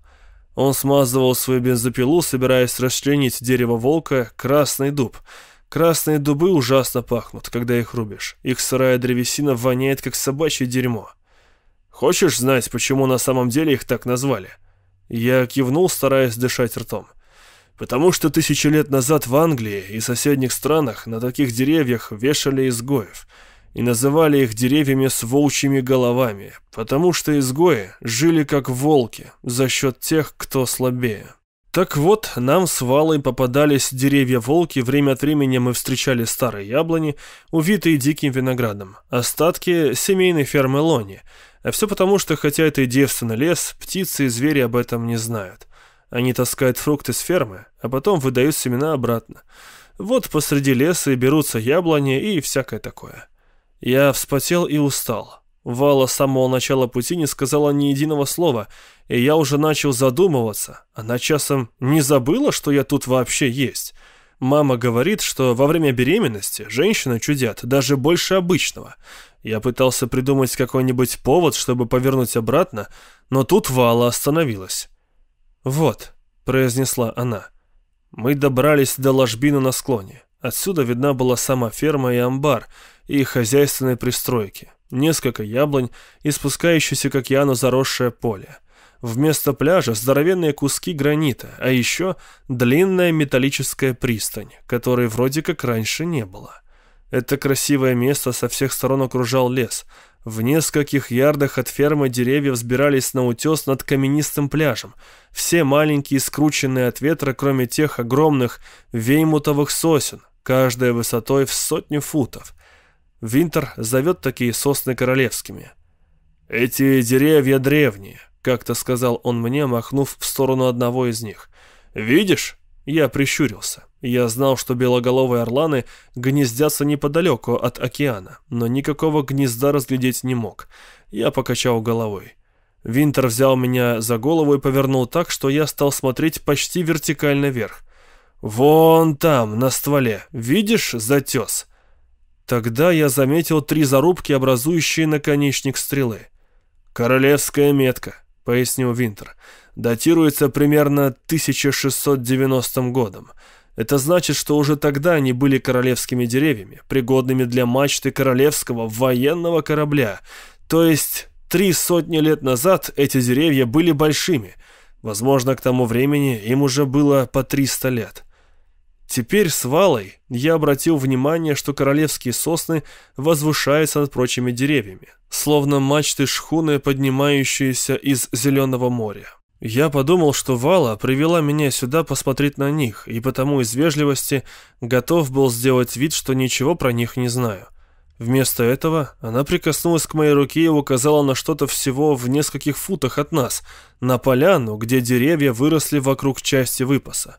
Speaker 1: Он смазывал свою бензопилу, собираясь расчленить дерево волка, красный дуб. Красные дубы ужасно пахнут, когда их рубишь. Их сырая древесина воняет, как собачье дерьмо. Хочешь знать, почему на самом деле их так назвали? Я кивнул, стараясь дышать ртом. Потому что тысячи лет назад в Англии и соседних странах на таких деревьях вешали изгоев и называли их деревьями с волчьими головами, потому что изгои жили как волки за счет тех, кто слабее. Так вот, нам с Валой попадались деревья-волки, время от времени мы встречали старые яблони, увитые диким виноградом, остатки семейной фермы Лони, а все потому, что хотя это и девственный лес, птицы и звери об этом не знают. Они таскают фрукты с фермы, а потом выдают семена обратно. Вот посреди леса и берутся яблони и всякое такое. Я вспотел и устал. Вала с самого начала пути не сказала ни единого слова, и я уже начал задумываться. Она часом не забыла, что я тут вообще есть. Мама говорит, что во время беременности женщины чудят даже больше обычного. Я пытался придумать какой-нибудь повод, чтобы повернуть обратно, но тут Вала остановилась. «Вот», — произнесла она, — «мы добрались до ложбины на склоне. Отсюда видна была сама ферма и амбар, и хозяйственные пристройки, несколько яблонь и спускающееся к океану заросшее поле. Вместо пляжа здоровенные куски гранита, а еще длинная металлическая пристань, которой вроде как раньше не было. Это красивое место со всех сторон окружал лес — в нескольких ярдах от фермы деревья взбирались на утес над каменистым пляжем. Все маленькие, скрученные от ветра, кроме тех огромных веймутовых сосен, каждая высотой в сотню футов. Винтер зовет такие сосны королевскими. «Эти деревья древние», — как-то сказал он мне, махнув в сторону одного из них. «Видишь?» Я прищурился. Я знал, что белоголовые орланы гнездятся неподалеку от океана, но никакого гнезда разглядеть не мог. Я покачал головой. Винтер взял меня за голову и повернул так, что я стал смотреть почти вертикально вверх. «Вон там, на стволе, видишь затес?» Тогда я заметил три зарубки, образующие наконечник стрелы. «Королевская метка», — пояснил Винтер. «Датируется примерно 1690 годом. Это значит, что уже тогда они были королевскими деревьями, пригодными для мачты королевского военного корабля. То есть три сотни лет назад эти деревья были большими. Возможно, к тому времени им уже было по 300 лет. Теперь с Валой я обратил внимание, что королевские сосны возвышаются над прочими деревьями, словно мачты шхуны, поднимающиеся из Зеленого моря. Я подумал, что Вала привела меня сюда посмотреть на них, и потому из вежливости готов был сделать вид, что ничего про них не знаю. Вместо этого она прикоснулась к моей руке и указала на что-то всего в нескольких футах от нас, на поляну, где деревья выросли вокруг части выпаса.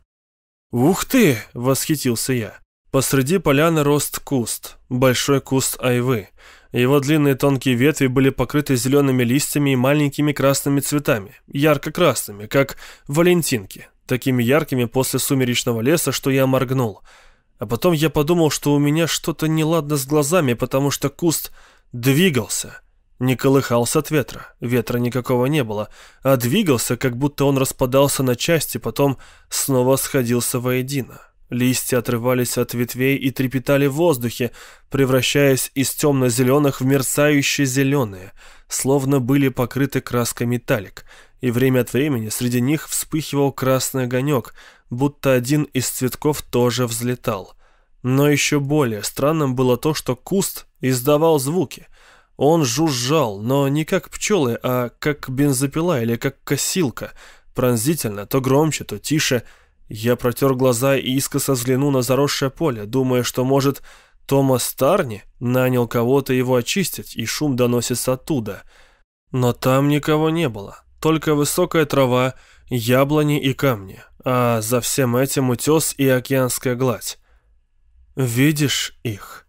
Speaker 1: «Ух ты!» — восхитился я. Посреди поляны рост куст, большой куст айвы. Его длинные тонкие ветви были покрыты зелеными листьями и маленькими красными цветами, ярко-красными, как валентинки, такими яркими после сумеречного леса, что я моргнул. А потом я подумал, что у меня что-то неладно с глазами, потому что куст двигался. Не колыхался от ветра, ветра никакого не было, а двигался, как будто он распадался на части, потом снова сходился воедино. Листья отрывались от ветвей и трепетали в воздухе, превращаясь из темно-зеленых в мерцающие зеленые, словно были покрыты краской металлик, и время от времени среди них вспыхивал красный огонек, будто один из цветков тоже взлетал. Но еще более странным было то, что куст издавал звуки. Он жужжал, но не как пчелы, а как бензопила или как косилка, пронзительно, то громче, то тише – я протер глаза и искоса взглянул на заросшее поле, думая, что, может, Томас Тарни нанял кого-то его очистить, и шум доносится оттуда. Но там никого не было, только высокая трава, яблони и камни, а за всем этим утес и океанская гладь. «Видишь их?»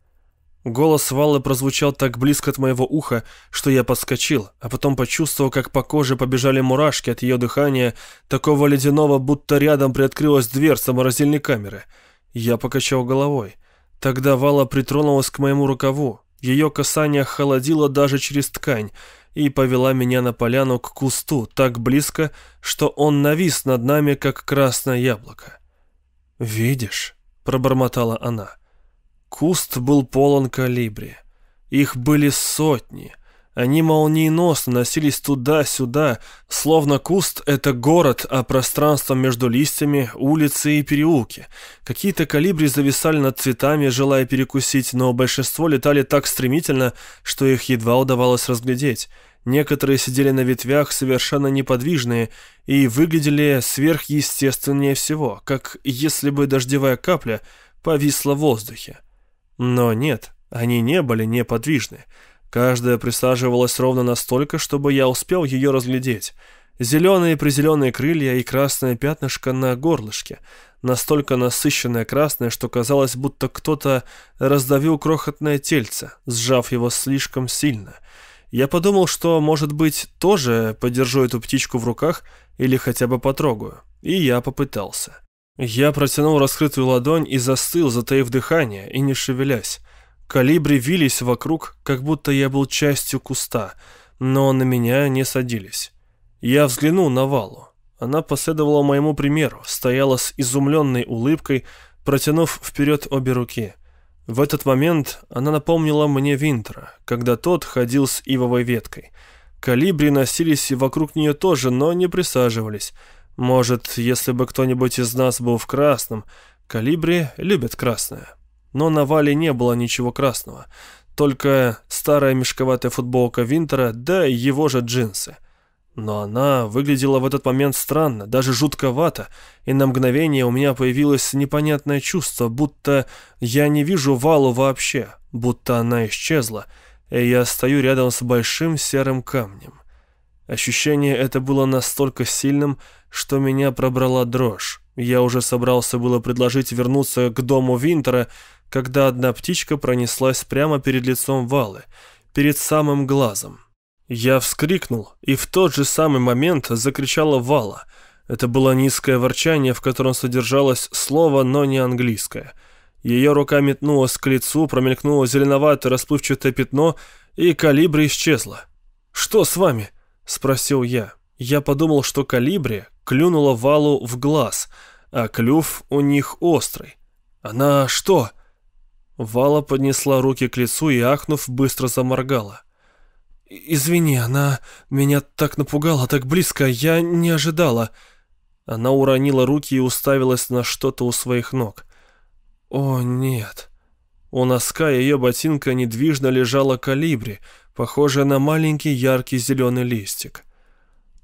Speaker 1: Голос Валы прозвучал так близко от моего уха, что я подскочил, а потом почувствовал, как по коже побежали мурашки от ее дыхания, такого ледяного, будто рядом приоткрылась дверца морозильной камеры. Я покачал головой. Тогда Вала притронулась к моему рукаву. Ее касание холодило даже через ткань и повела меня на поляну к кусту так близко, что он навис над нами, как красное яблоко. «Видишь?» — пробормотала она. Куст был полон калибри. Их были сотни. Они молниеносно носились туда-сюда, словно куст — это город, а пространство между листьями — улицы и переулки. Какие-то калибри зависали над цветами, желая перекусить, но большинство летали так стремительно, что их едва удавалось разглядеть. Некоторые сидели на ветвях, совершенно неподвижные, и выглядели сверхъестественнее всего, как если бы дождевая капля повисла в воздухе. Но нет, они не были неподвижны. Каждая присаживалась ровно настолько, чтобы я успел ее разглядеть. Зеленые-призеленые крылья и красное пятнышко на горлышке. Настолько насыщенное красное, что казалось, будто кто-то раздавил крохотное тельце, сжав его слишком сильно. Я подумал, что, может быть, тоже подержу эту птичку в руках или хотя бы потрогаю. И я попытался. Я протянул раскрытую ладонь и застыл, затаив дыхание и не шевелясь. Калибри вились вокруг, как будто я был частью куста, но на меня не садились. Я взглянул на Валу. Она последовала моему примеру, стояла с изумленной улыбкой, протянув вперед обе руки. В этот момент она напомнила мне Винтера, когда тот ходил с ивовой веткой. Калибри носились вокруг нее тоже, но не присаживались. Может, если бы кто-нибудь из нас был в красном, калибри любят красное. Но на Вале не было ничего красного, только старая мешковатая футболка Винтера, да и его же джинсы. Но она выглядела в этот момент странно, даже жутковато, и на мгновение у меня появилось непонятное чувство, будто я не вижу Валу вообще, будто она исчезла, и я стою рядом с большим серым камнем. Ощущение это было настолько сильным, что меня пробрала дрожь. Я уже собрался было предложить вернуться к дому Винтера, когда одна птичка пронеслась прямо перед лицом Валы, перед самым глазом. Я вскрикнул, и в тот же самый момент закричала Вала. Это было низкое ворчание, в котором содержалось слово, но не английское. Ее рука метнулась к лицу, промелькнуло зеленоватое расплывчатое пятно, и калибри исчезла. «Что с вами?» — спросил я. Я подумал, что калибри клюнула валу в глаз, а клюв у них острый. «Она что?» Вала поднесла руки к лицу и, ахнув, быстро заморгала. «Извини, она меня так напугала, так близко, я не ожидала». Она уронила руки и уставилась на что-то у своих ног. «О, нет». У носка ее ботинка недвижно лежала калибри, похожая на маленький яркий зеленый листик.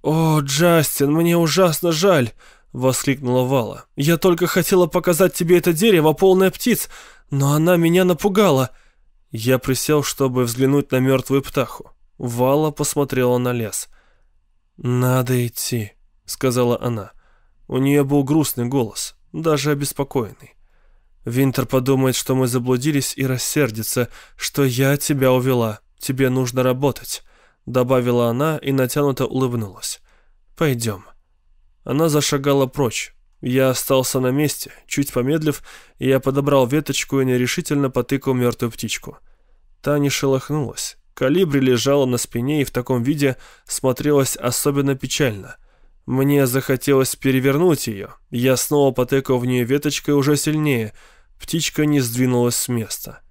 Speaker 1: «О, Джастин, мне ужасно жаль!» — воскликнула Вала. «Я только хотела показать тебе это дерево, полное птиц, но она меня напугала!» Я присел, чтобы взглянуть на мертвую птаху. Вала посмотрела на лес. «Надо идти», — сказала она. У нее был грустный голос, даже обеспокоенный. «Винтер подумает, что мы заблудились и рассердится, что я тебя увела. Тебе нужно работать добавила она и натянуто улыбнулась. «Пойдем». Она зашагала прочь. Я остался на месте, чуть помедлив, и я подобрал веточку и нерешительно потыкал мертвую птичку. Та не шелохнулась. Калибри лежала на спине и в таком виде смотрелась особенно печально. Мне захотелось перевернуть ее. Я снова потыкал в нее веточкой уже сильнее. Птичка не сдвинулась с места.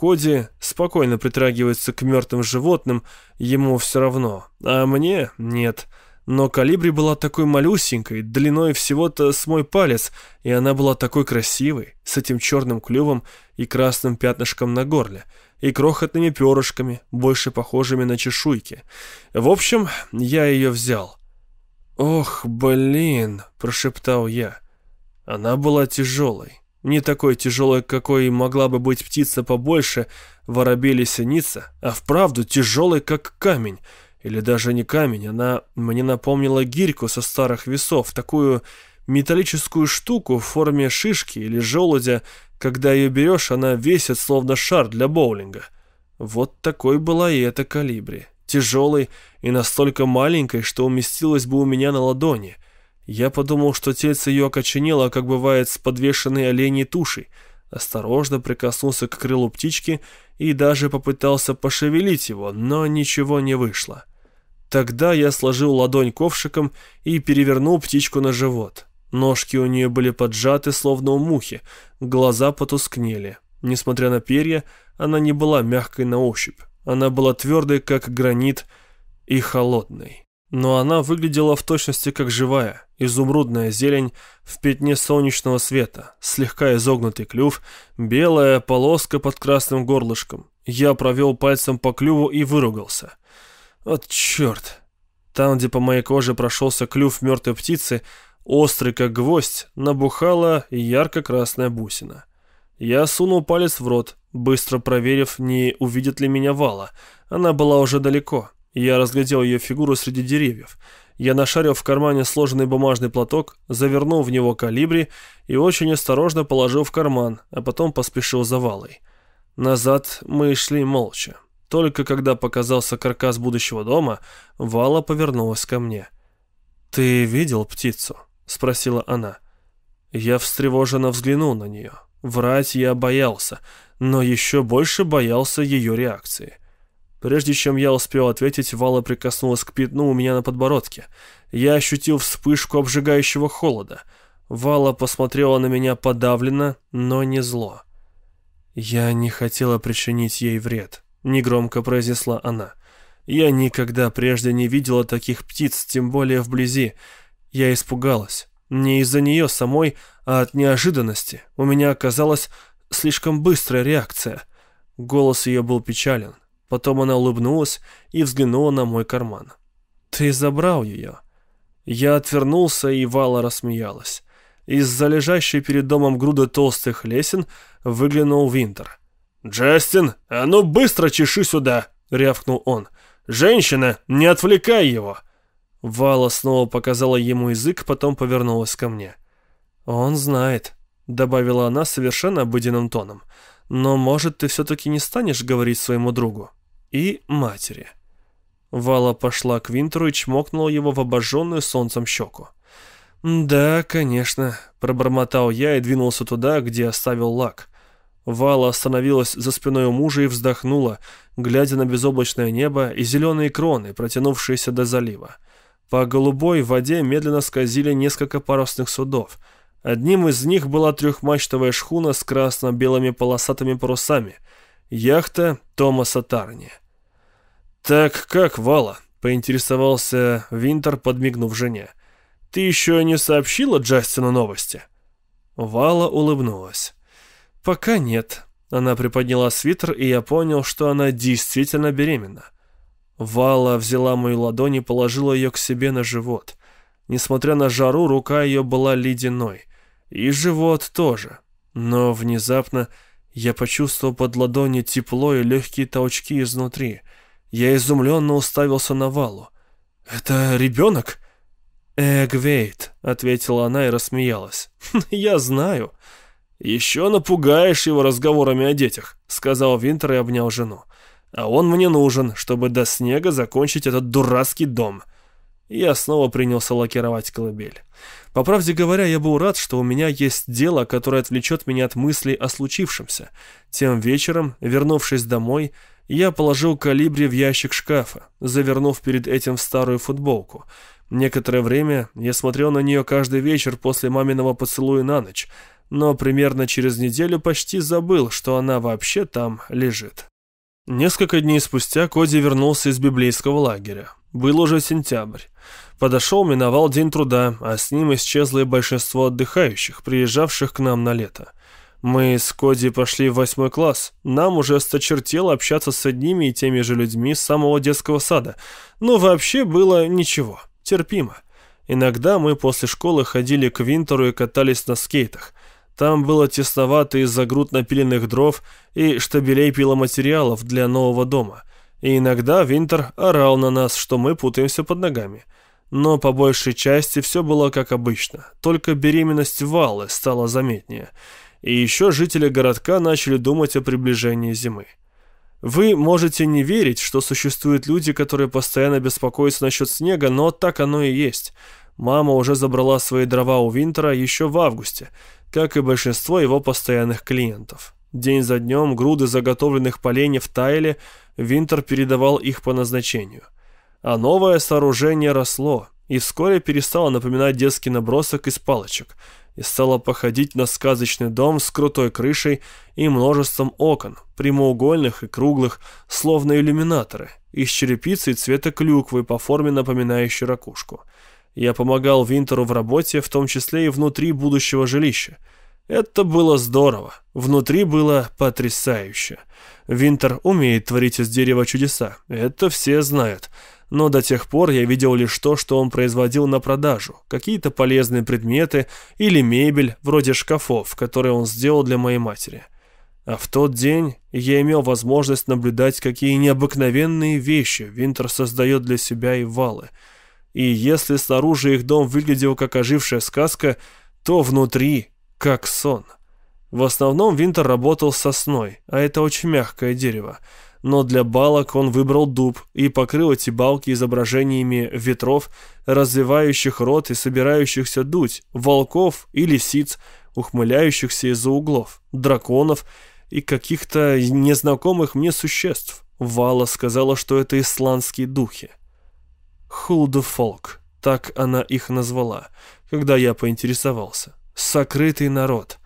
Speaker 1: Коди спокойно притрагивается к мертвым животным, ему все равно, а мне нет. Но калибри была такой малюсенькой, длиной всего-то с мой палец, и она была такой красивой, с этим черным клювом и красным пятнышком на горле, и крохотными перышками, больше похожими на чешуйки. В общем, я ее взял. «Ох, блин!» – прошептал я. Она была тяжелой. Не такой тяжелой, какой могла бы быть птица побольше, воробей или синица, а вправду тяжелой, как камень. Или даже не камень, она мне напомнила гирьку со старых весов, такую металлическую штуку в форме шишки или желудя. Когда ее берешь, она весит, словно шар для боулинга. Вот такой была и эта калибри. Тяжелой и настолько маленькой, что уместилась бы у меня на ладони. Я подумал, что тельце ее окоченело, как бывает с подвешенной оленей тушей. Осторожно прикоснулся к крылу птички и даже попытался пошевелить его, но ничего не вышло. Тогда я сложил ладонь ковшиком и перевернул птичку на живот. Ножки у нее были поджаты, словно у мухи, глаза потускнели. Несмотря на перья, она не была мягкой на ощупь. Она была твердой, как гранит, и холодной. Но она выглядела в точности как живая, изумрудная зелень в пятне солнечного света, слегка изогнутый клюв, белая полоска под красным горлышком. Я провел пальцем по клюву и выругался. Вот черт! Там, где по моей коже прошелся клюв мертвой птицы, острый как гвоздь, набухала ярко-красная бусина. Я сунул палец в рот, быстро проверив, не увидит ли меня вала. Она была уже далеко. Я разглядел ее фигуру среди деревьев. Я нашарил в кармане сложенный бумажный платок, завернул в него калибри и очень осторожно положил в карман, а потом поспешил за валой. Назад мы шли молча. Только когда показался каркас будущего дома, Вала повернулась ко мне. «Ты видел птицу?» — спросила она. Я встревоженно взглянул на нее. Врать я боялся, но еще больше боялся ее реакции. Прежде чем я успел ответить, Вала прикоснулась к пятну у меня на подбородке. Я ощутил вспышку обжигающего холода. Вала посмотрела на меня подавленно, но не зло. Я не хотела причинить ей вред. — негромко произнесла она. «Я никогда прежде не видела таких птиц, тем более вблизи. Я испугалась. Не из-за нее самой, а от неожиданности. У меня оказалась слишком быстрая реакция». Голос ее был печален. Потом она улыбнулась и взглянула на мой карман. «Ты забрал ее». Я отвернулся, и Вала рассмеялась. Из-за лежащей перед домом груды толстых лесен выглянул Винтер. «Джастин, а ну быстро чеши сюда!» — рявкнул он. «Женщина, не отвлекай его!» Вала снова показала ему язык, потом повернулась ко мне. «Он знает», — добавила она совершенно обыденным тоном. «Но, может, ты все-таки не станешь говорить своему другу? И матери». Вала пошла к Винтеру и чмокнула его в обожженную солнцем щеку. «Да, конечно», — пробормотал я и двинулся туда, где оставил лак. Вала остановилась за спиной у мужа и вздохнула, глядя на безоблачное небо и зеленые кроны, протянувшиеся до залива. По голубой воде медленно скользили несколько парусных судов. Одним из них была трехмачтовая шхуна с красно-белыми полосатыми парусами. Яхта Томаса Тарни. «Так как, Вала?» — поинтересовался Винтер, подмигнув жене. «Ты еще не сообщила Джастину новости?» Вала улыбнулась. «Пока нет». Она приподняла свитер, и я понял, что она действительно беременна. Вала взяла мою ладонь и положила ее к себе на живот. Несмотря на жару, рука ее была ледяной. И живот тоже. Но внезапно я почувствовал под ладонью тепло и легкие толчки изнутри. Я изумленно уставился на Валу. «Это ребенок?» «Эгвейт», — ответила она и рассмеялась. «Я знаю». «Еще напугаешь его разговорами о детях», — сказал Винтер и обнял жену. «А он мне нужен, чтобы до снега закончить этот дурацкий дом». Я снова принялся лакировать колыбель. По правде говоря, я был рад, что у меня есть дело, которое отвлечет меня от мыслей о случившемся. Тем вечером, вернувшись домой, я положил калибри в ящик шкафа, завернув перед этим в старую футболку. Некоторое время я смотрел на нее каждый вечер после маминого поцелуя на ночь, но примерно через неделю почти забыл, что она вообще там лежит. Несколько дней спустя Коди вернулся из библейского лагеря. Был уже сентябрь. Подошел, миновал день труда, а с ним исчезло и большинство отдыхающих, приезжавших к нам на лето. Мы с Коди пошли в восьмой класс. Нам уже осточертело общаться с одними и теми же людьми с самого детского сада. Но вообще было ничего, терпимо. Иногда мы после школы ходили к Винтеру и катались на скейтах. Там было тесновато из-за груд напиленных дров и штабелей пиломатериалов для нового дома. И иногда Винтер орал на нас, что мы путаемся под ногами. Но по большей части все было как обычно, только беременность Валы стала заметнее. И еще жители городка начали думать о приближении зимы. Вы можете не верить, что существуют люди, которые постоянно беспокоятся насчет снега, но так оно и есть. Мама уже забрала свои дрова у Винтера еще в августе, как и большинство его постоянных клиентов. День за днем груды заготовленных поленьев таяли, Винтер передавал их по назначению. А новое сооружение росло и вскоре перестало напоминать детский набросок из палочек – и стала походить на сказочный дом с крутой крышей и множеством окон, прямоугольных и круглых, словно иллюминаторы, из черепицы цвета клюквы по форме напоминающей ракушку. Я помогал Винтеру в работе, в том числе и внутри будущего жилища. Это было здорово. Внутри было потрясающе. Винтер умеет творить из дерева чудеса. Это все знают но до тех пор я видел лишь то, что он производил на продажу, какие-то полезные предметы или мебель, вроде шкафов, которые он сделал для моей матери. А в тот день я имел возможность наблюдать, какие необыкновенные вещи Винтер создает для себя и Валы. И если снаружи их дом выглядел как ожившая сказка, то внутри как сон. В основном Винтер работал сосной, а это очень мягкое дерево но для балок он выбрал дуб и покрыл эти балки изображениями ветров, развивающих рот и собирающихся дуть, волков и лисиц, ухмыляющихся из-за углов, драконов и каких-то незнакомых мне существ. Вала сказала, что это исландские духи. Хулдефолк, так она их назвала, когда я поинтересовался. Сокрытый народ.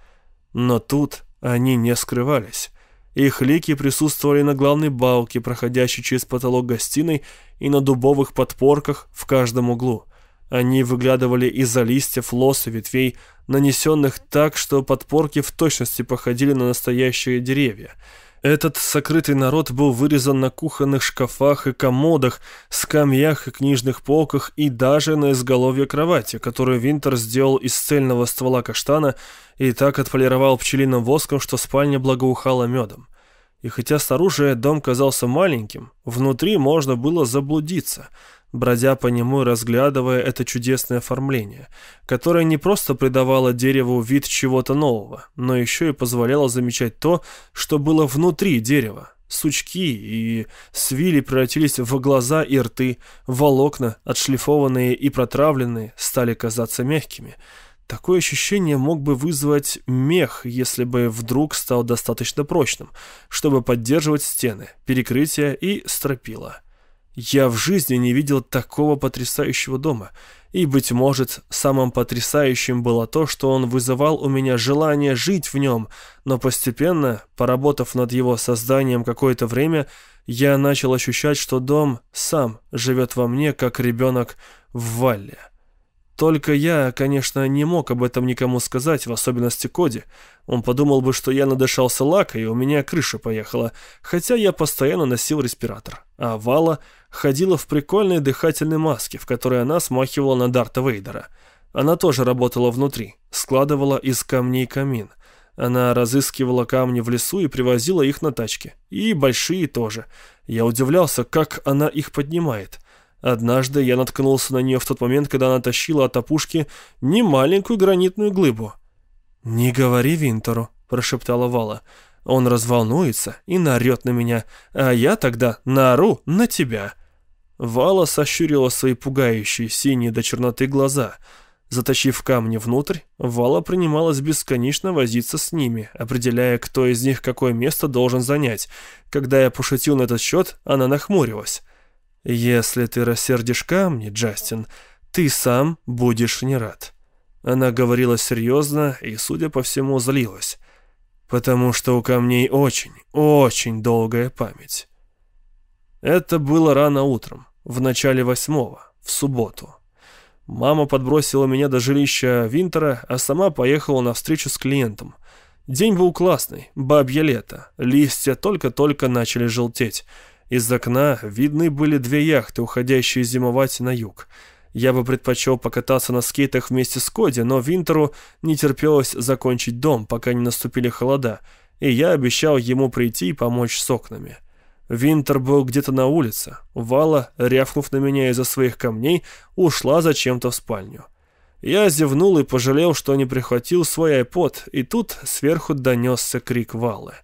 Speaker 1: Но тут они не скрывались. Их лики присутствовали на главной балке, проходящей через потолок гостиной, и на дубовых подпорках в каждом углу. Они выглядывали из-за листьев, лос и ветвей, нанесенных так, что подпорки в точности походили на настоящие деревья – этот сокрытый народ был вырезан на кухонных шкафах и комодах, скамьях и книжных полках и даже на изголовье кровати, которую Винтер сделал из цельного ствола каштана и так отполировал пчелиным воском, что спальня благоухала медом. И хотя снаружи дом казался маленьким, внутри можно было заблудиться – бродя по нему и разглядывая это чудесное оформление, которое не просто придавало дереву вид чего-то нового, но еще и позволяло замечать то, что было внутри дерева. Сучки и свили превратились в глаза и рты, волокна, отшлифованные и протравленные, стали казаться мягкими. Такое ощущение мог бы вызвать мех, если бы вдруг стал достаточно прочным, чтобы поддерживать стены, перекрытия и стропила. Я в жизни не видел такого потрясающего дома. И, быть может, самым потрясающим было то, что он вызывал у меня желание жить в нем, но постепенно, поработав над его созданием какое-то время, я начал ощущать, что дом сам живет во мне, как ребенок в валле. Только я, конечно, не мог об этом никому сказать, в особенности Коди. Он подумал бы, что я надышался лакой, и у меня крыша поехала, хотя я постоянно носил респиратор. А Вала ходила в прикольной дыхательной маске, в которой она смахивала на Дарта Вейдера. Она тоже работала внутри, складывала из камней камин. Она разыскивала камни в лесу и привозила их на тачке. И большие тоже. Я удивлялся, как она их поднимает. Однажды я наткнулся на нее в тот момент, когда она тащила от опушки немаленькую гранитную глыбу. «Не говори Винтеру», — прошептала Вала. «Он разволнуется и наорет на меня, а я тогда наору на тебя». Вала сощурила свои пугающие синие до черноты глаза. Затащив камни внутрь, Вала принималась бесконечно возиться с ними, определяя, кто из них какое место должен занять. Когда я пошутил на этот счет, она нахмурилась. «Если ты рассердишь камни, Джастин, ты сам будешь не рад». Она говорила серьезно и, судя по всему, злилась. «Потому что у камней очень, очень долгая память». Это было рано утром, в начале восьмого, в субботу. Мама подбросила меня до жилища Винтера, а сама поехала на встречу с клиентом. День был классный, бабье лето, листья только-только начали желтеть. Из окна видны были две яхты, уходящие зимовать на юг. Я бы предпочел покататься на скейтах вместе с Коди, но Винтеру не терпелось закончить дом, пока не наступили холода, и я обещал ему прийти и помочь с окнами. Винтер был где-то на улице. Вала, рявкнув на меня из-за своих камней, ушла зачем-то в спальню. Я зевнул и пожалел, что не прихватил свой айпод, и тут сверху донесся крик Валы.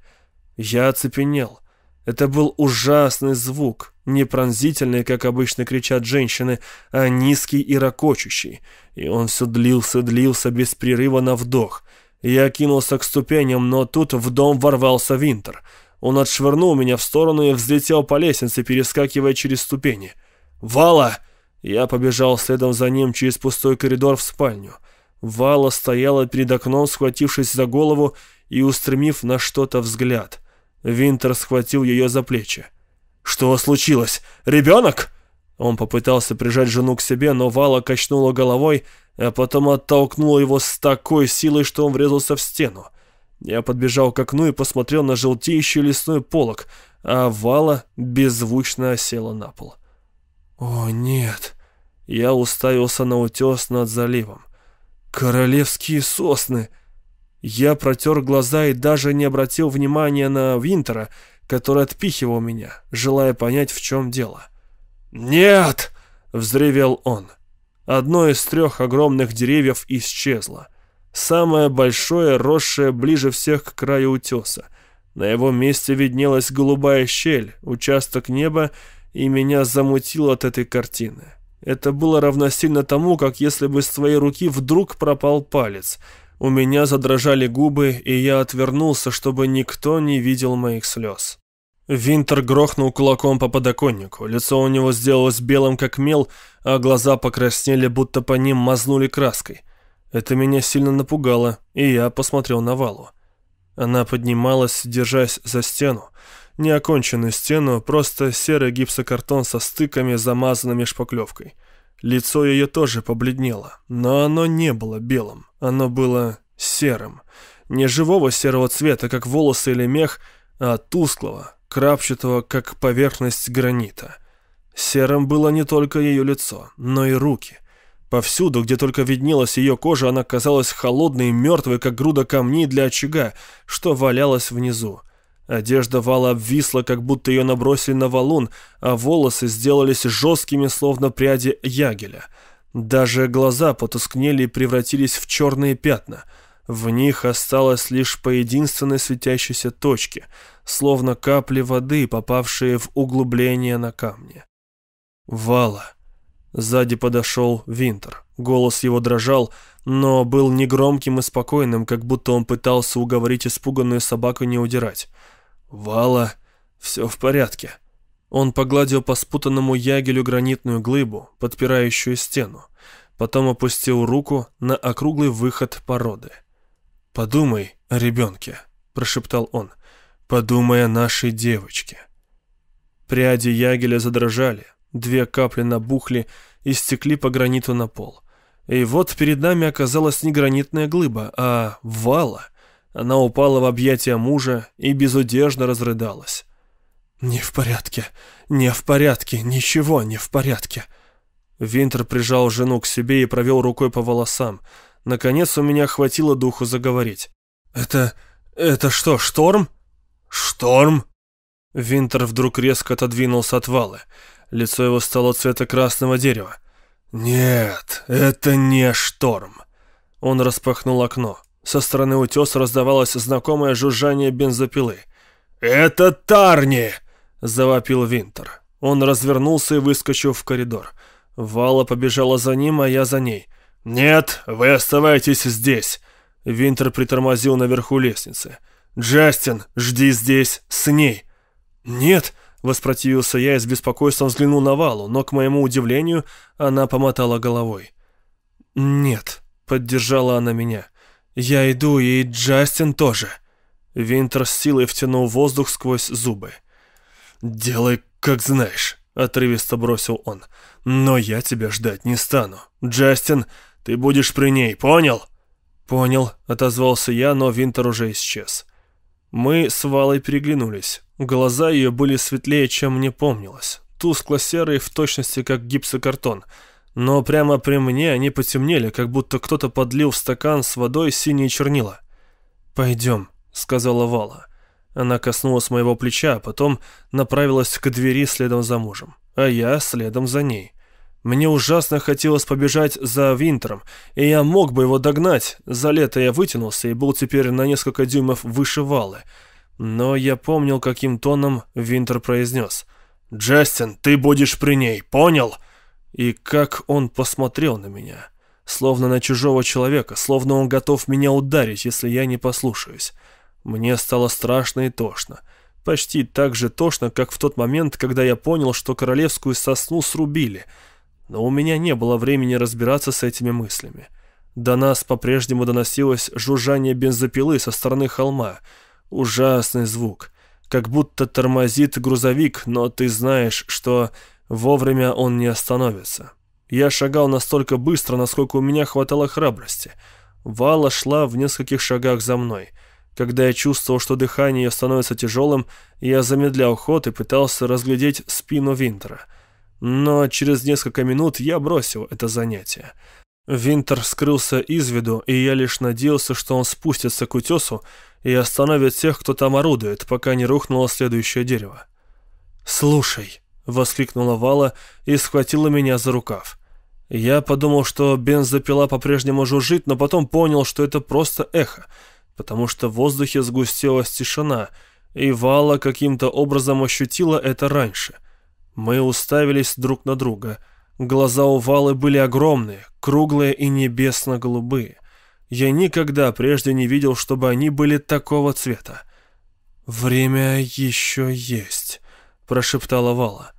Speaker 1: Я оцепенел. Это был ужасный звук, не пронзительный, как обычно кричат женщины, а низкий и ракочущий. И он все длился, длился без прерыва на вдох. Я кинулся к ступеням, но тут в дом ворвался Винтер. Он отшвырнул меня в сторону и взлетел по лестнице, перескакивая через ступени. «Вала!» Я побежал следом за ним через пустой коридор в спальню. Вала стояла перед окном, схватившись за голову и устремив на что-то взгляд. Винтер схватил ее за плечи. «Что случилось? Ребенок?» Он попытался прижать жену к себе, но Вала качнула головой, а потом оттолкнула его с такой силой, что он врезался в стену. Я подбежал к окну и посмотрел на желтеющий лесной полог, а Вала беззвучно осела на пол. «О, нет!» Я уставился на утес над заливом. «Королевские сосны!» Я протер глаза и даже не обратил внимания на Винтера, который отпихивал меня, желая понять, в чем дело. «Нет!» — взревел он. Одно из трех огромных деревьев исчезло. Самое большое, росшее ближе всех к краю утеса. На его месте виднелась голубая щель, участок неба, и меня замутило от этой картины. Это было равносильно тому, как если бы с твоей руки вдруг пропал палец — у меня задрожали губы, и я отвернулся, чтобы никто не видел моих слез. Винтер грохнул кулаком по подоконнику. Лицо у него сделалось белым, как мел, а глаза покраснели, будто по ним мазнули краской. Это меня сильно напугало, и я посмотрел на Валу. Она поднималась, держась за стену. Неоконченную стену, просто серый гипсокартон со стыками, замазанными шпаклевкой. Лицо ее тоже побледнело, но оно не было белым, оно было серым. Не живого серого цвета, как волосы или мех, а тусклого, крапчатого, как поверхность гранита. Серым было не только ее лицо, но и руки. Повсюду, где только виднелась ее кожа, она казалась холодной и мертвой, как груда камней для очага, что валялась внизу. Одежда Вала обвисла, как будто ее набросили на валун, а волосы сделались жесткими, словно пряди ягеля. Даже глаза потускнели и превратились в черные пятна. В них осталось лишь по единственной светящейся точке, словно капли воды, попавшие в углубление на камне. «Вала!» Сзади подошел Винтер. Голос его дрожал, но был негромким и спокойным, как будто он пытался уговорить испуганную собаку не удирать. «Вала, все в порядке». Он погладил по спутанному ягелю гранитную глыбу, подпирающую стену. Потом опустил руку на округлый выход породы. «Подумай о ребенке», — прошептал он. «Подумай о нашей девочке». Пряди ягеля задрожали, две капли набухли и стекли по граниту на пол. И вот перед нами оказалась не гранитная глыба, а вала — она упала в объятия мужа и безудержно разрыдалась. «Не в порядке, не в порядке, ничего не в порядке». Винтер прижал жену к себе и провел рукой по волосам. Наконец у меня хватило духу заговорить. «Это... это что, шторм?» «Шторм?» Винтер вдруг резко отодвинулся от валы. Лицо его стало цвета красного дерева. «Нет, это не шторм». Он распахнул окно. Со стороны утеса раздавалось знакомое жужжание бензопилы. «Это Тарни!» — завопил Винтер. Он развернулся и выскочил в коридор. Вала побежала за ним, а я за ней. «Нет, вы оставайтесь здесь!» Винтер притормозил наверху лестницы. «Джастин, жди здесь, с ней!» «Нет!» — воспротивился я и с беспокойством взглянул на Валу, но, к моему удивлению, она помотала головой. «Нет», — поддержала она меня. «Я иду, и Джастин тоже». Винтер с силой втянул воздух сквозь зубы. «Делай, как знаешь», — отрывисто бросил он. «Но я тебя ждать не стану. Джастин, ты будешь при ней, понял?» «Понял», — отозвался я, но Винтер уже исчез. Мы с Валой переглянулись. Глаза ее были светлее, чем мне помнилось. Тускло-серые, в точности как гипсокартон. но прямо при мне они потемнели, как будто кто-то подлил в стакан с водой синие чернила. «Пойдем», — сказала Вала. Она коснулась моего плеча, а потом направилась к двери следом за мужем, а я следом за ней. Мне ужасно хотелось побежать за Винтером, и я мог бы его догнать. За лето я вытянулся и был теперь на несколько дюймов выше Валы. Но я помнил, каким тоном Винтер произнес. «Джастин, ты будешь при ней, понял?» И как он посмотрел на меня. Словно на чужого человека, словно он готов меня ударить, если я не послушаюсь. Мне стало страшно и тошно. Почти так же тошно, как в тот момент, когда я понял, что королевскую сосну срубили. Но у меня не было времени разбираться с этими мыслями. До нас по-прежнему доносилось жужжание бензопилы со стороны холма. Ужасный звук. Как будто тормозит грузовик, но ты знаешь, что вовремя он не остановится. Я шагал настолько быстро, насколько у меня хватало храбрости. Вала шла в нескольких шагах за мной — когда я чувствовал, что дыхание ее становится тяжелым, я замедлял ход и пытался разглядеть спину Винтера. Но через несколько минут я бросил это занятие. Винтер скрылся из виду, и я лишь надеялся, что он спустится к утесу и остановит тех, кто там орудует, пока не рухнуло следующее дерево. «Слушай», — воскликнула Вала и схватила меня за рукав. Я подумал, что бензопила по-прежнему жужжит, но потом понял, что это просто эхо — потому что в воздухе сгустилась тишина, и Вала каким-то образом ощутила это раньше. Мы уставились друг на друга. Глаза у Валы были огромные, круглые и небесно-голубые. Я никогда прежде не видел, чтобы они были такого цвета. «Время еще есть», — прошептала Вала.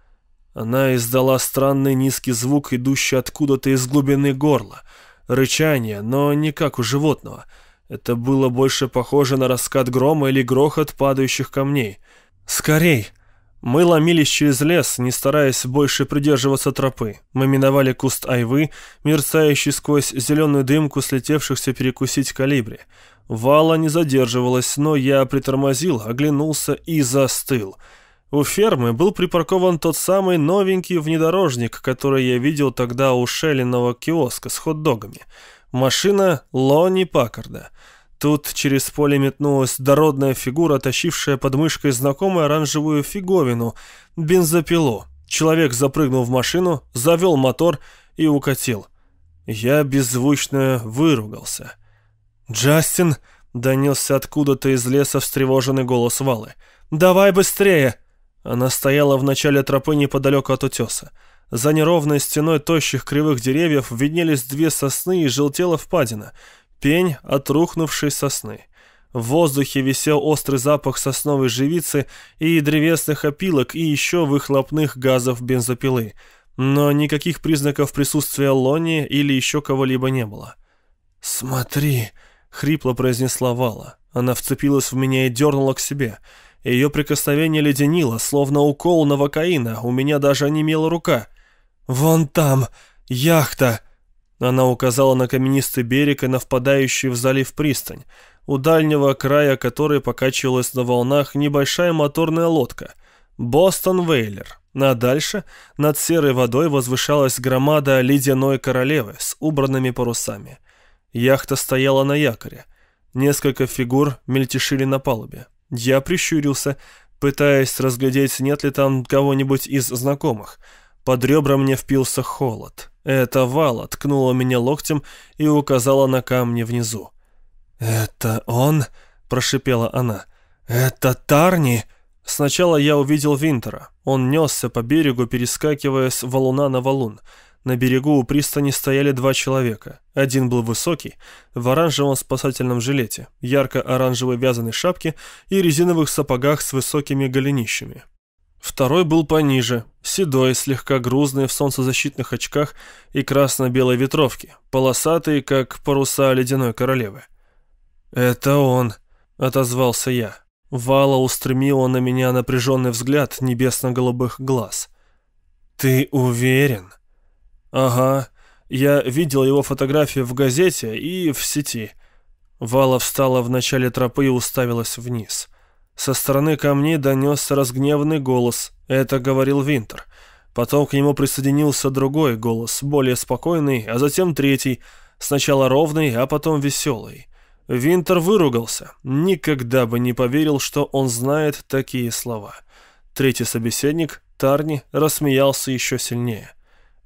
Speaker 1: Она издала странный низкий звук, идущий откуда-то из глубины горла. Рычание, но не как у животного — это было больше похоже на раскат грома или грохот падающих камней. «Скорей!» Мы ломились через лес, не стараясь больше придерживаться тропы. Мы миновали куст айвы, мерцающий сквозь зеленую дымку слетевшихся перекусить калибри. Вала не задерживалась, но я притормозил, оглянулся и застыл. У фермы был припаркован тот самый новенький внедорожник, который я видел тогда у шелленного киоска с хот-догами. Машина Лони Паккарда. Тут через поле метнулась дородная фигура, тащившая под мышкой знакомую оранжевую фиговину, бензопилу. Человек запрыгнул в машину, завел мотор и укатил. Я беззвучно выругался. «Джастин!» — донесся откуда-то из леса встревоженный голос Валы. «Давай быстрее!» Она стояла в начале тропы неподалеку от утеса. За неровной стеной тощих кривых деревьев виднелись две сосны и желтела впадина. Пень от рухнувшей сосны. В воздухе висел острый запах сосновой живицы и древесных опилок и еще выхлопных газов бензопилы. Но никаких признаков присутствия Лони или еще кого-либо не было. «Смотри!» — хрипло произнесла Вала. Она вцепилась в меня и дернула к себе. Ее прикосновение леденило, словно укол новокаина, у меня даже онемела рука — «Вон там! Яхта!» Она указала на каменистый берег и на впадающий в залив пристань, у дальнего края которой покачивалась на волнах небольшая моторная лодка «Бостон Вейлер». А дальше над серой водой возвышалась громада ледяной королевы с убранными парусами. Яхта стояла на якоре. Несколько фигур мельтешили на палубе. Я прищурился, пытаясь разглядеть, нет ли там кого-нибудь из знакомых — под ребра мне впился холод. Эта вала ткнула меня локтем и указала на камни внизу. «Это он?» – прошипела она. «Это Тарни?» Сначала я увидел Винтера. Он несся по берегу, перескакивая с валуна на валун. На берегу у пристани стояли два человека. Один был высокий, в оранжевом спасательном жилете, ярко-оранжевой вязаной шапке и резиновых сапогах с высокими голенищами. Второй был пониже, седой, слегка грузный в солнцезащитных очках и красно-белой ветровке, полосатый, как паруса ледяной королевы. «Это он», — отозвался я. Вала устремила на меня напряженный взгляд небесно-голубых глаз. «Ты уверен?» «Ага. Я видел его фотографию в газете и в сети». Вала встала в начале тропы и уставилась вниз. Со стороны камней донесся разгневанный голос. Это говорил Винтер. Потом к нему присоединился другой голос, более спокойный, а затем третий, сначала ровный, а потом веселый. Винтер выругался. Никогда бы не поверил, что он знает такие слова. Третий собеседник, Тарни, рассмеялся еще сильнее.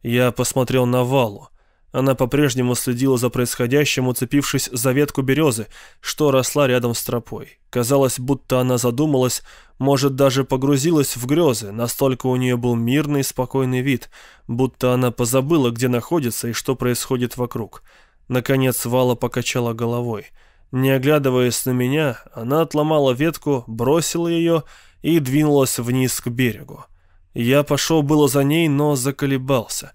Speaker 1: Я посмотрел на Валу. Она по-прежнему следила за происходящим, уцепившись за ветку березы, что росла рядом с тропой. Казалось, будто она задумалась, может, даже погрузилась в грезы, настолько у нее был мирный, спокойный вид, будто она позабыла, где находится и что происходит вокруг. Наконец Вала покачала головой. Не оглядываясь на меня, она отломала ветку, бросила ее и двинулась вниз к берегу. Я пошел было за ней, но заколебался —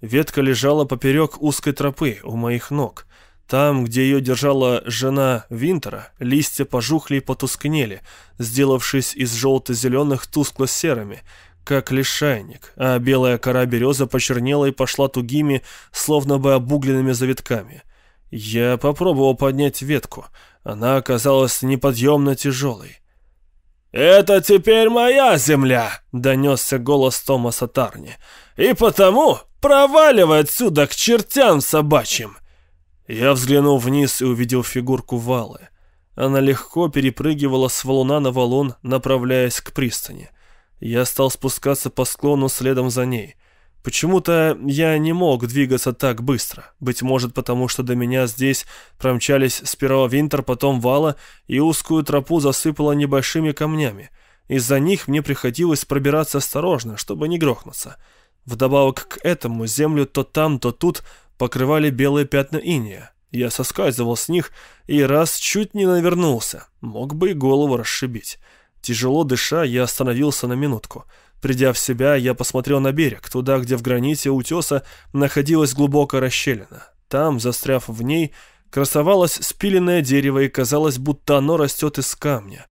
Speaker 1: Ветка лежала поперек узкой тропы у моих ног. Там, где ее держала жена Винтера, листья пожухли и потускнели, сделавшись из желто-зеленых тускло-серыми, как лишайник, а белая кора береза почернела и пошла тугими, словно бы обугленными завитками. Я попробовал поднять ветку. Она оказалась неподъемно тяжелой. «Это теперь моя земля!» — донесся голос Томаса Тарни. «И потому проваливай отсюда к чертям собачьим!» Я взглянул вниз и увидел фигурку Валы. Она легко перепрыгивала с валуна на валун, направляясь к пристани. Я стал спускаться по склону следом за ней. Почему-то я не мог двигаться так быстро. Быть может, потому что до меня здесь промчались сперва Винтер, потом Вала, и узкую тропу засыпало небольшими камнями. Из-за них мне приходилось пробираться осторожно, чтобы не грохнуться. Вдобавок к этому землю то там, то тут покрывали белые пятна иния. Я соскальзывал с них и раз чуть не навернулся. Мог бы и голову расшибить. Тяжело дыша, я остановился на минутку — Придя в себя, я посмотрел на берег, туда, где в граните утеса находилась глубокая расщелина. Там, застряв в ней, красовалось спиленное дерево, и казалось, будто оно растет из камня.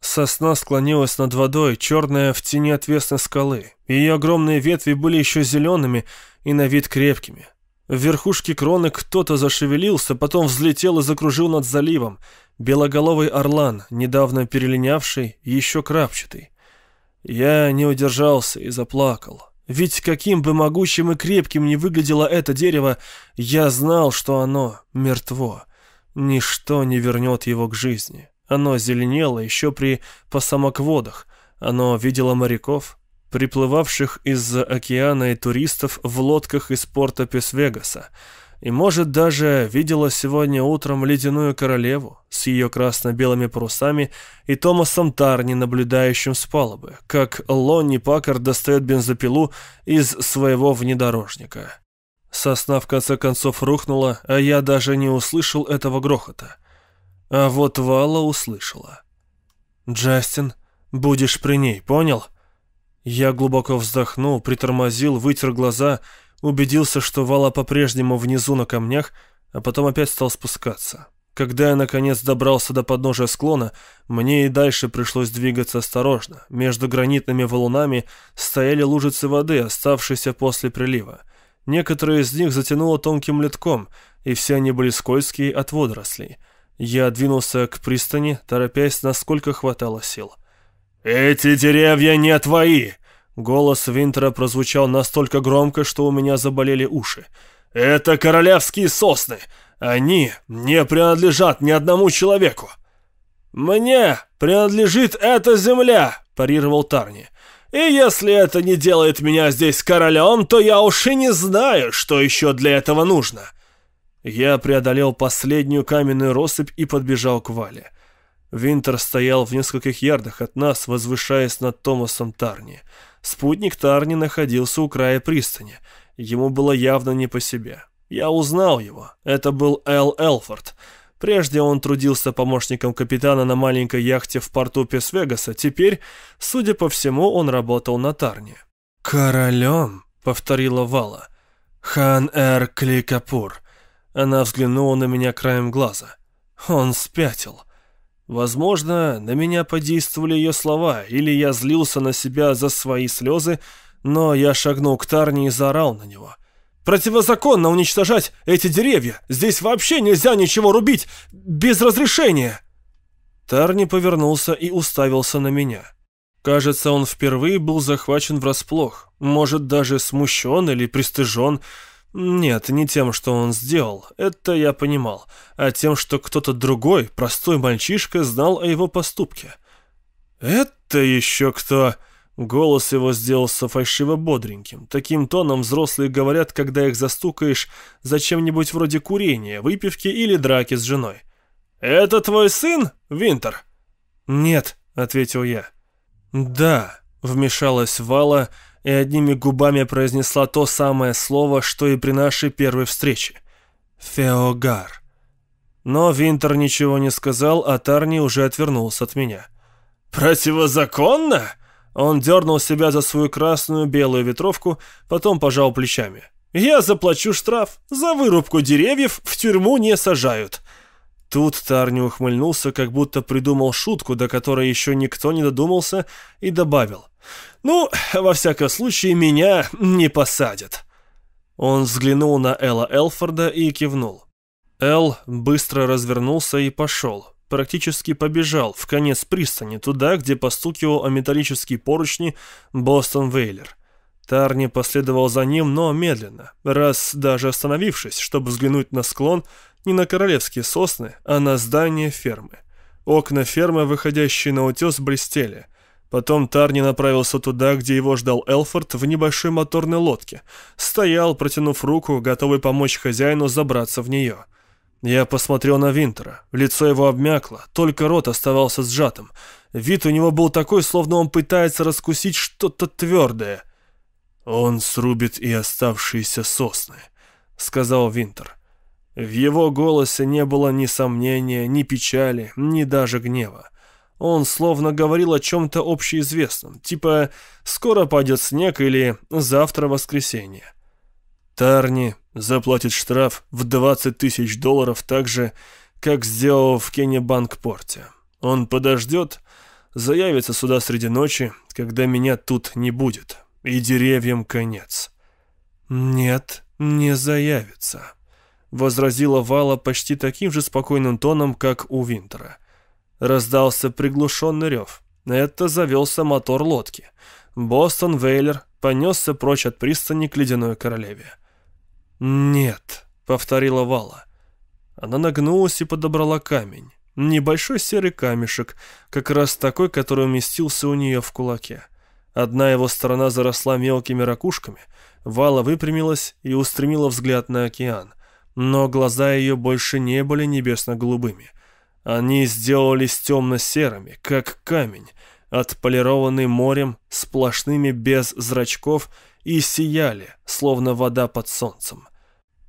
Speaker 1: Сосна склонилась над водой, черная в тени отвесной скалы. Ее огромные ветви были еще зелеными и на вид крепкими. В верхушке кроны кто-то зашевелился, потом взлетел и закружил над заливом. Белоголовый орлан, недавно перелинявший, еще крапчатый. Я не удержался и заплакал. Ведь каким бы могучим и крепким ни выглядело это дерево, я знал, что оно мертво. Ничто не вернет его к жизни. Оно зеленело еще при посамокводах. Оно видело моряков, приплывавших из-за океана и туристов в лодках из порта Пес-Вегаса и, может, даже видела сегодня утром ледяную королеву с ее красно-белыми парусами и Томасом Тарни, наблюдающим с палубы, как Лонни Паккард достает бензопилу из своего внедорожника. Сосна в конце концов рухнула, а я даже не услышал этого грохота. А вот Вала услышала. «Джастин, будешь при ней, понял?» Я глубоко вздохнул, притормозил, вытер глаза — убедился, что вала по-прежнему внизу на камнях, а потом опять стал спускаться. Когда я, наконец, добрался до подножия склона, мне и дальше пришлось двигаться осторожно. Между гранитными валунами стояли лужицы воды, оставшиеся после прилива. Некоторые из них затянуло тонким литком, и все они были скользкие от водорослей. Я двинулся к пристани, торопясь, насколько хватало сил. «Эти деревья не твои!» Голос Винтера прозвучал настолько громко, что у меня заболели уши. «Это королевские сосны! Они не принадлежат ни одному человеку!» «Мне принадлежит эта земля!» – парировал Тарни. «И если это не делает меня здесь королем, то я уж и не знаю, что еще для этого нужно!» Я преодолел последнюю каменную россыпь и подбежал к Вале. Винтер стоял в нескольких ярдах от нас, возвышаясь над Томасом Тарни. Спутник Тарни находился у края пристани. Ему было явно не по себе. Я узнал его. Это был Эл Элфорд. Прежде он трудился помощником капитана на маленькой яхте в порту Пес-Вегаса. Теперь, судя по всему, он работал на Тарне. «Королем?» — повторила Вала. «Хан-Эр Кликапур». Она взглянула на меня краем глаза. Он спятил. Возможно, на меня подействовали ее слова, или я злился на себя за свои слезы, но я шагнул к Тарни и заорал на него. «Противозаконно уничтожать эти деревья! Здесь вообще нельзя ничего рубить без разрешения!» Тарни повернулся и уставился на меня. Кажется, он впервые был захвачен врасплох. Может, даже смущен или пристыжен. Нет, не тем, что он сделал, это я понимал, а тем, что кто-то другой, простой мальчишка, знал о его поступке. «Это еще кто?» Голос его сделался фальшиво бодреньким. Таким тоном взрослые говорят, когда их застукаешь за чем-нибудь вроде курения, выпивки или драки с женой. «Это твой сын, Винтер?» «Нет», — ответил я. «Да», — вмешалась Вала и одними губами произнесла то самое слово, что и при нашей первой встрече. «Феогар». Но Винтер ничего не сказал, а Тарни уже отвернулся от меня.
Speaker 2: «Противозаконно?»
Speaker 1: Он дернул себя за свою красную белую ветровку, потом пожал плечами.
Speaker 2: «Я заплачу штраф. За вырубку деревьев в тюрьму не сажают».
Speaker 1: Тут Тарни ухмыльнулся, как будто придумал шутку, до которой еще никто не додумался, и добавил.
Speaker 2: «Ну, во всяком случае, меня не посадят».
Speaker 1: Он взглянул на Элла Элфорда и кивнул. Эл быстро развернулся и пошел практически побежал в конец пристани, туда, где постукивал о металлические поручни Бостон Вейлер. Тарни последовал за ним, но медленно, раз даже остановившись, чтобы взглянуть на склон не на королевские сосны, а на здание фермы. Окна фермы, выходящие на утес, блестели. Потом Тарни направился туда, где его ждал Элфорд в небольшой моторной лодке. Стоял, протянув руку, готовый помочь хозяину забраться в нее. Я посмотрел на Винтера. Лицо его обмякло, только рот оставался сжатым. Вид у него был такой, словно он пытается раскусить что-то твердое. «Он срубит и оставшиеся сосны», — сказал Винтер. В его голосе не было ни сомнения, ни печали, ни даже гнева. Он словно говорил о чем-то общеизвестном, типа «скоро пойдет снег» или «завтра воскресенье». Тарни заплатит штраф в 20 тысяч долларов так же, как сделал в Кеннебанкпорте. Он подождет, заявится сюда среди ночи, когда меня тут не будет, и деревьям конец. «Нет, не заявится», — возразила Вала почти таким же спокойным тоном, как у Винтера. Раздался приглушенный рев. Это завелся мотор лодки. Бостон Вейлер понесся прочь от пристани к ледяной королеве. «Нет», — повторила Вала. Она нагнулась и подобрала камень. Небольшой серый камешек, как раз такой, который уместился у нее в кулаке. Одна его сторона заросла мелкими ракушками. Вала выпрямилась и устремила взгляд на океан. Но глаза ее больше не были небесно-голубыми. Они сделались темно-серыми, как камень, отполированный морем, сплошными без зрачков и сияли, словно вода под солнцем.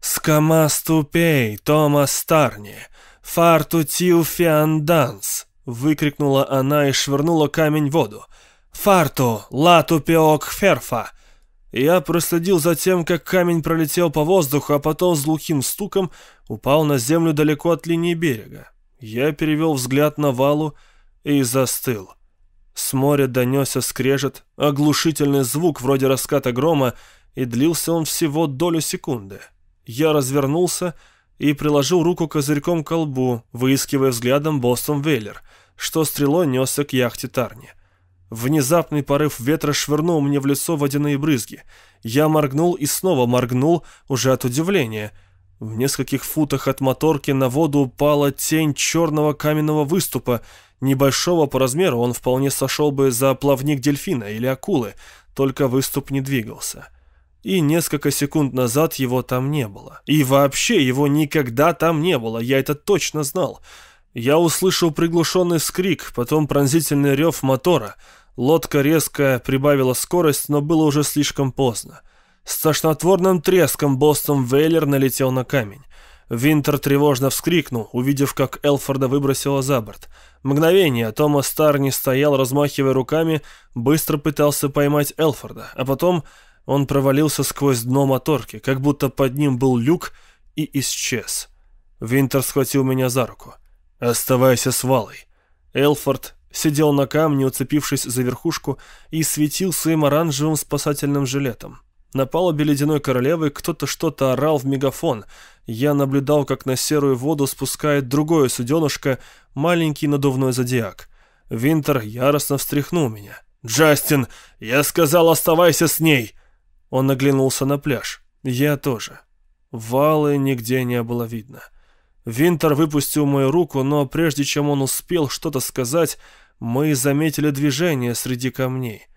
Speaker 1: «Скама ступей, Тома Старни, фарту тил фианданс!» выкрикнула она и швырнула камень в воду. «Фарту, лату пеок ферфа!» Я проследил за тем, как камень пролетел по воздуху, а потом с глухим стуком упал на землю далеко от линии берега. Я перевел взгляд на валу и застыл. С моря донесся скрежет, оглушительный звук вроде раската грома, и длился он всего долю секунды. Я развернулся и приложил руку козырьком к колбу, выискивая взглядом Бостон Вейлер, что стрелой несся к яхте Тарни. Внезапный порыв ветра швырнул мне в лицо водяные брызги. Я моргнул и снова моргнул, уже от удивления. В нескольких футах от моторки на воду упала тень черного каменного выступа. Небольшого по размеру он вполне сошел бы за плавник дельфина или акулы, только выступ не двигался и несколько секунд назад его там не было. И вообще его никогда там не было, я это точно знал. Я услышал приглушенный скрик, потом пронзительный рев мотора. Лодка резко прибавила скорость, но было уже слишком поздно. С тошнотворным треском Бостон Вейлер налетел на камень. Винтер тревожно вскрикнул, увидев, как Элфорда выбросила за борт. Мгновение Томас Старни стоял, размахивая руками, быстро пытался поймать Элфорда, а потом он провалился сквозь дно моторки, как будто под ним был люк, и исчез. Винтер схватил меня за руку. «Оставайся с Валой». Элфорд сидел на камне, уцепившись за верхушку, и светил своим оранжевым спасательным жилетом. На палубе ледяной королевы кто-то что-то орал в мегафон. Я наблюдал, как на серую воду спускает другое суденышко, маленький надувной зодиак. Винтер яростно встряхнул меня.
Speaker 2: «Джастин, я сказал, оставайся с ней!»
Speaker 1: Он оглянулся на пляж. Я тоже. Валы нигде не было видно. Винтер выпустил мою руку, но прежде чем он успел что-то сказать, мы заметили движение среди камней.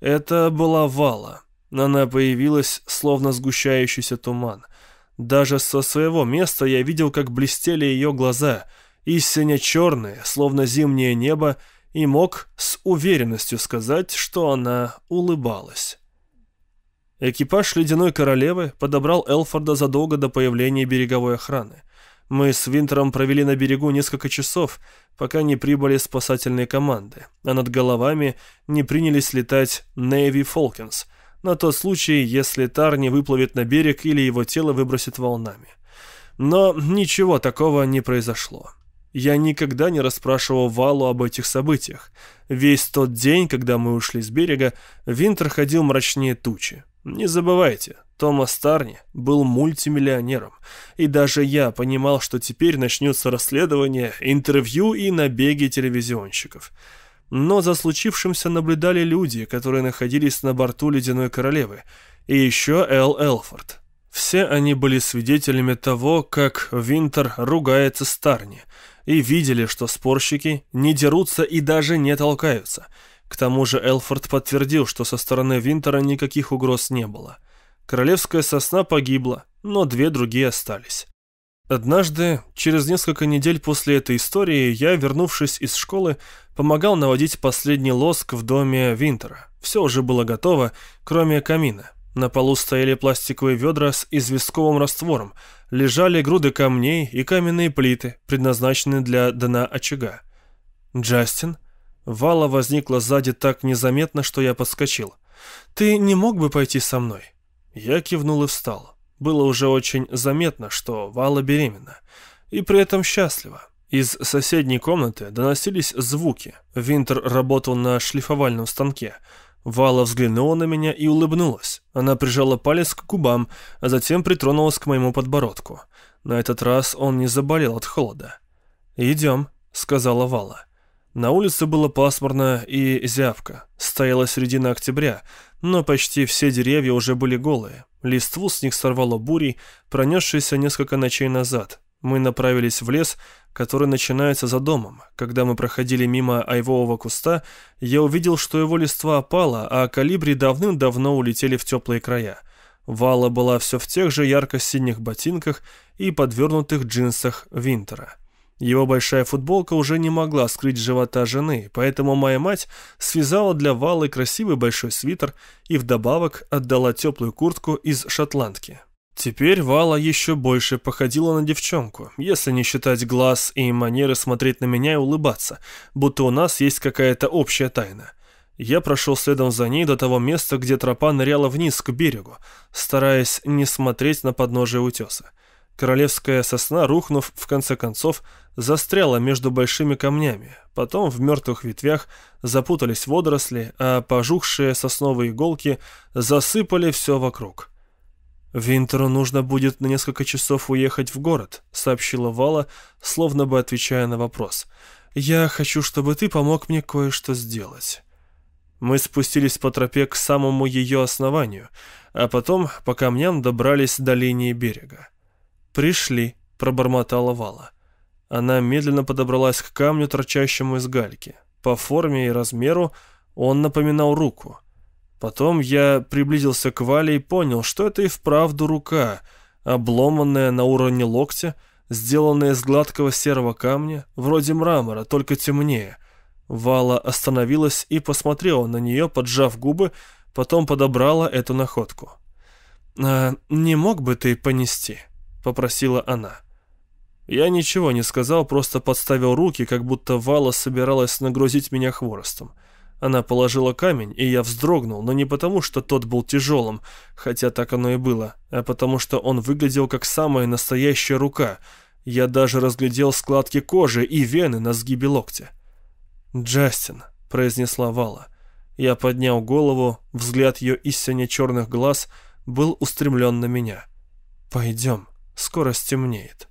Speaker 1: Это была Вала. Она появилась, словно сгущающийся туман. Даже со своего места я видел, как блестели ее глаза, истинно черные, словно зимнее небо, и мог с уверенностью сказать, что она улыбалась. Экипаж «Ледяной королевы» подобрал Элфорда задолго до появления береговой охраны. Мы с Винтером провели на берегу несколько часов, пока не прибыли спасательные команды, а над головами не принялись летать Navy Falcons, на тот случай, если Тар не выплывет на берег или его тело выбросит волнами. Но ничего такого не произошло. Я никогда не расспрашивал Валу об этих событиях. Весь тот день, когда мы ушли с берега, Винтер ходил мрачнее тучи. Не забывайте, Томас Тарни был мультимиллионером, и даже я понимал, что теперь начнется расследование, интервью и набеги телевизионщиков. Но за случившимся наблюдали люди, которые находились на борту Ледяной Королевы, и еще Эл Элфорд. Все они были свидетелями того, как Винтер ругается с Тарни, и видели, что спорщики не дерутся и даже не толкаются. К тому же Элфорд подтвердил, что со стороны Винтера никаких угроз не было. Королевская сосна погибла, но две другие остались. Однажды, через несколько недель после этой истории, я, вернувшись из школы, помогал наводить последний лоск в доме Винтера. Все уже было готово, кроме камина. На полу стояли пластиковые ведра с известковым раствором, лежали груды камней и каменные плиты, предназначенные для дна очага. «Джастин?» Вала возникла сзади так незаметно, что я подскочил. «Ты не мог бы пойти со мной?» Я кивнул и встал. Было уже очень заметно, что Вала беременна. И при этом счастлива. Из соседней комнаты доносились звуки. Винтер работал на шлифовальном станке. Вала взглянула на меня и улыбнулась. Она прижала палец к губам, а затем притронулась к моему подбородку. На этот раз он не заболел от холода. «Идем», — сказала Вала. На улице было пасмурно и зябко. Стояла середина октября, но почти все деревья уже были голые. Листву с них сорвало бурей, пронесшейся несколько ночей назад. Мы направились в лес, который начинается за домом. Когда мы проходили мимо айвового куста, я увидел, что его листва опала, а калибри давным-давно улетели в теплые края. Вала была все в тех же ярко-синих ботинках и подвернутых джинсах Винтера. Его большая футболка уже не могла скрыть живота жены, поэтому моя мать связала для Валы красивый большой свитер и вдобавок отдала теплую куртку из шотландки. Теперь Вала еще больше походила на девчонку, если не считать глаз и манеры смотреть на меня и улыбаться, будто у нас есть какая-то общая тайна. Я прошел следом за ней до того места, где тропа ныряла вниз к берегу, стараясь не смотреть на подножие утеса. Королевская сосна, рухнув, в конце концов, застряла между большими камнями. Потом в мертвых ветвях запутались водоросли, а пожухшие сосновые иголки засыпали все вокруг. «Винтеру нужно будет на несколько часов уехать в город», — сообщила Вала, словно бы отвечая на вопрос. «Я хочу, чтобы ты помог мне кое-что сделать». Мы спустились по тропе к самому ее основанию, а потом по камням добрались до линии берега. «Пришли», — пробормотала Вала. Она медленно подобралась к камню, торчащему из гальки. По форме и размеру он напоминал руку. Потом я приблизился к Вале и понял, что это и вправду рука, обломанная на уровне локтя, сделанная из гладкого серого камня, вроде мрамора, только темнее. Вала остановилась и посмотрела на нее, поджав губы, потом подобрала эту находку. «А не мог бы ты понести?» Попросила она. Я ничего не сказал, просто подставил руки, как будто Вала собиралась нагрузить меня хворостом. Она положила камень, и я вздрогнул, но не потому, что тот был тяжелым, хотя так оно и было, а потому что он выглядел как самая настоящая рука. Я даже разглядел складки кожи и вены на сгибе локтя. «Джастин», — произнесла Вала. Я поднял голову, взгляд ее истинно черных глаз был устремлен на меня. «Пойдем». Скоро стемнеет.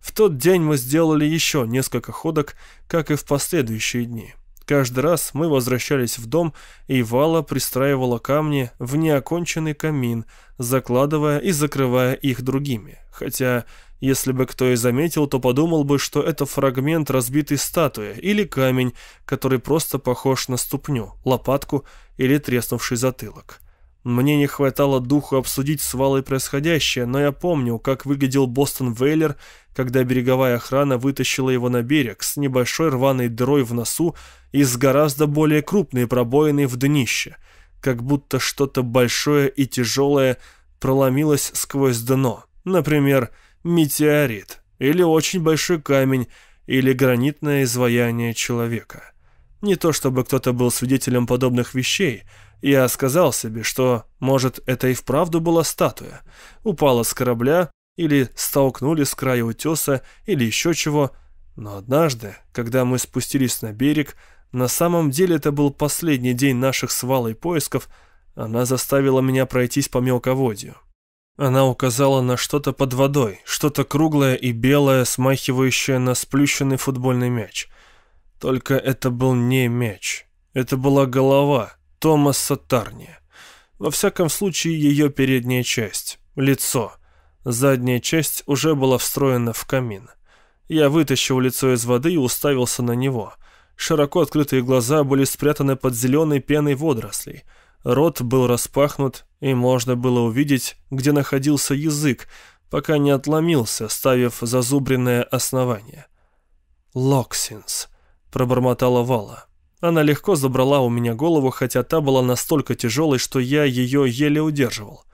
Speaker 1: В тот день мы сделали еще несколько ходок, как и в последующие дни. Каждый раз мы возвращались в дом, и Вала пристраивала камни в неоконченный камин, закладывая и закрывая их другими. Хотя, если бы кто и заметил, то подумал бы, что это фрагмент разбитой статуи или камень, который просто похож на ступню, лопатку или треснувший затылок. Мне не хватало духу обсудить с Валой происходящее, но я помню, как выглядел Бостон Вейлер, когда береговая охрана вытащила его на берег с небольшой рваной дырой в носу и с гораздо более крупной пробоиной в днище, как будто что-то большое и тяжелое проломилось сквозь дно. Например, метеорит, или очень большой камень, или гранитное изваяние человека. Не то чтобы кто-то был свидетелем подобных вещей – я сказал себе, что, может, это и вправду была статуя. Упала с корабля, или столкнули с края утеса, или еще чего. Но однажды, когда мы спустились на берег, на самом деле это был последний день наших свалой поисков, она заставила меня пройтись по мелководью. Она указала на что-то под водой, что-то круглое и белое, смахивающее на сплющенный футбольный мяч. Только это был не мяч. Это была голова, Томаса Тарни. Во всяком случае, ее передняя часть, лицо. Задняя часть уже была встроена в камин. Я вытащил лицо из воды и уставился на него. Широко открытые глаза были спрятаны под зеленой пеной водорослей. Рот был распахнут, и можно было увидеть, где находился язык, пока не отломился, оставив зазубренное основание. «Локсинс», — пробормотала Вала. Она легко забрала у меня голову, хотя та была настолько тяжелой, что я ее еле удерживал.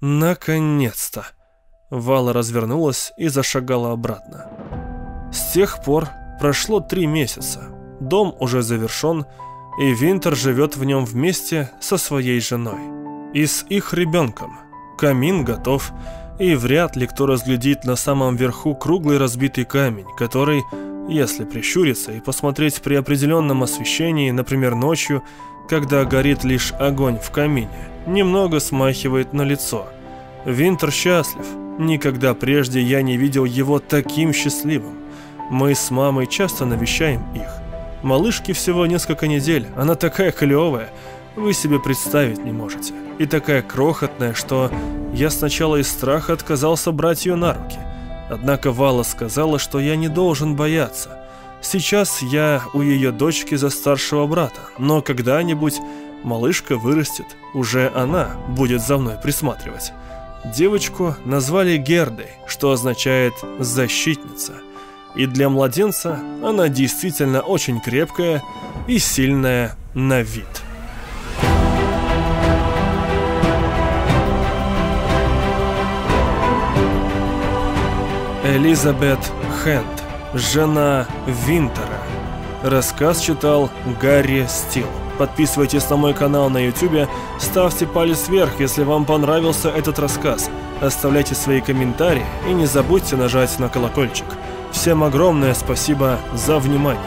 Speaker 1: Наконец-то! Вала развернулась и зашагала обратно. С тех пор прошло три месяца. Дом уже завершен, и Винтер живет в нем вместе со своей женой. И с их ребенком. Камин готов, и вряд ли кто разглядит на самом верху круглый разбитый камень, который если прищуриться и посмотреть при определенном освещении, например, ночью, когда горит лишь огонь в камине, немного смахивает на лицо. Винтер счастлив. Никогда прежде я не видел его таким счастливым. Мы с мамой часто навещаем их. Малышке всего несколько недель, она такая клевая, вы себе представить не можете. И такая крохотная, что я сначала из страха отказался брать ее на руки – Однако Вала сказала, что я не должен бояться. Сейчас я у ее дочки за старшего брата, но когда-нибудь малышка вырастет, уже она будет за мной присматривать. Девочку назвали Гердой, что означает «защитница». И для младенца она действительно очень крепкая и сильная на вид. Элизабет Хэнд, жена Винтера. Рассказ читал Гарри Стил. Подписывайтесь на мой канал на YouTube, ставьте палец вверх, если вам понравился этот рассказ. Оставляйте свои комментарии и не забудьте нажать на колокольчик. Всем огромное спасибо за внимание.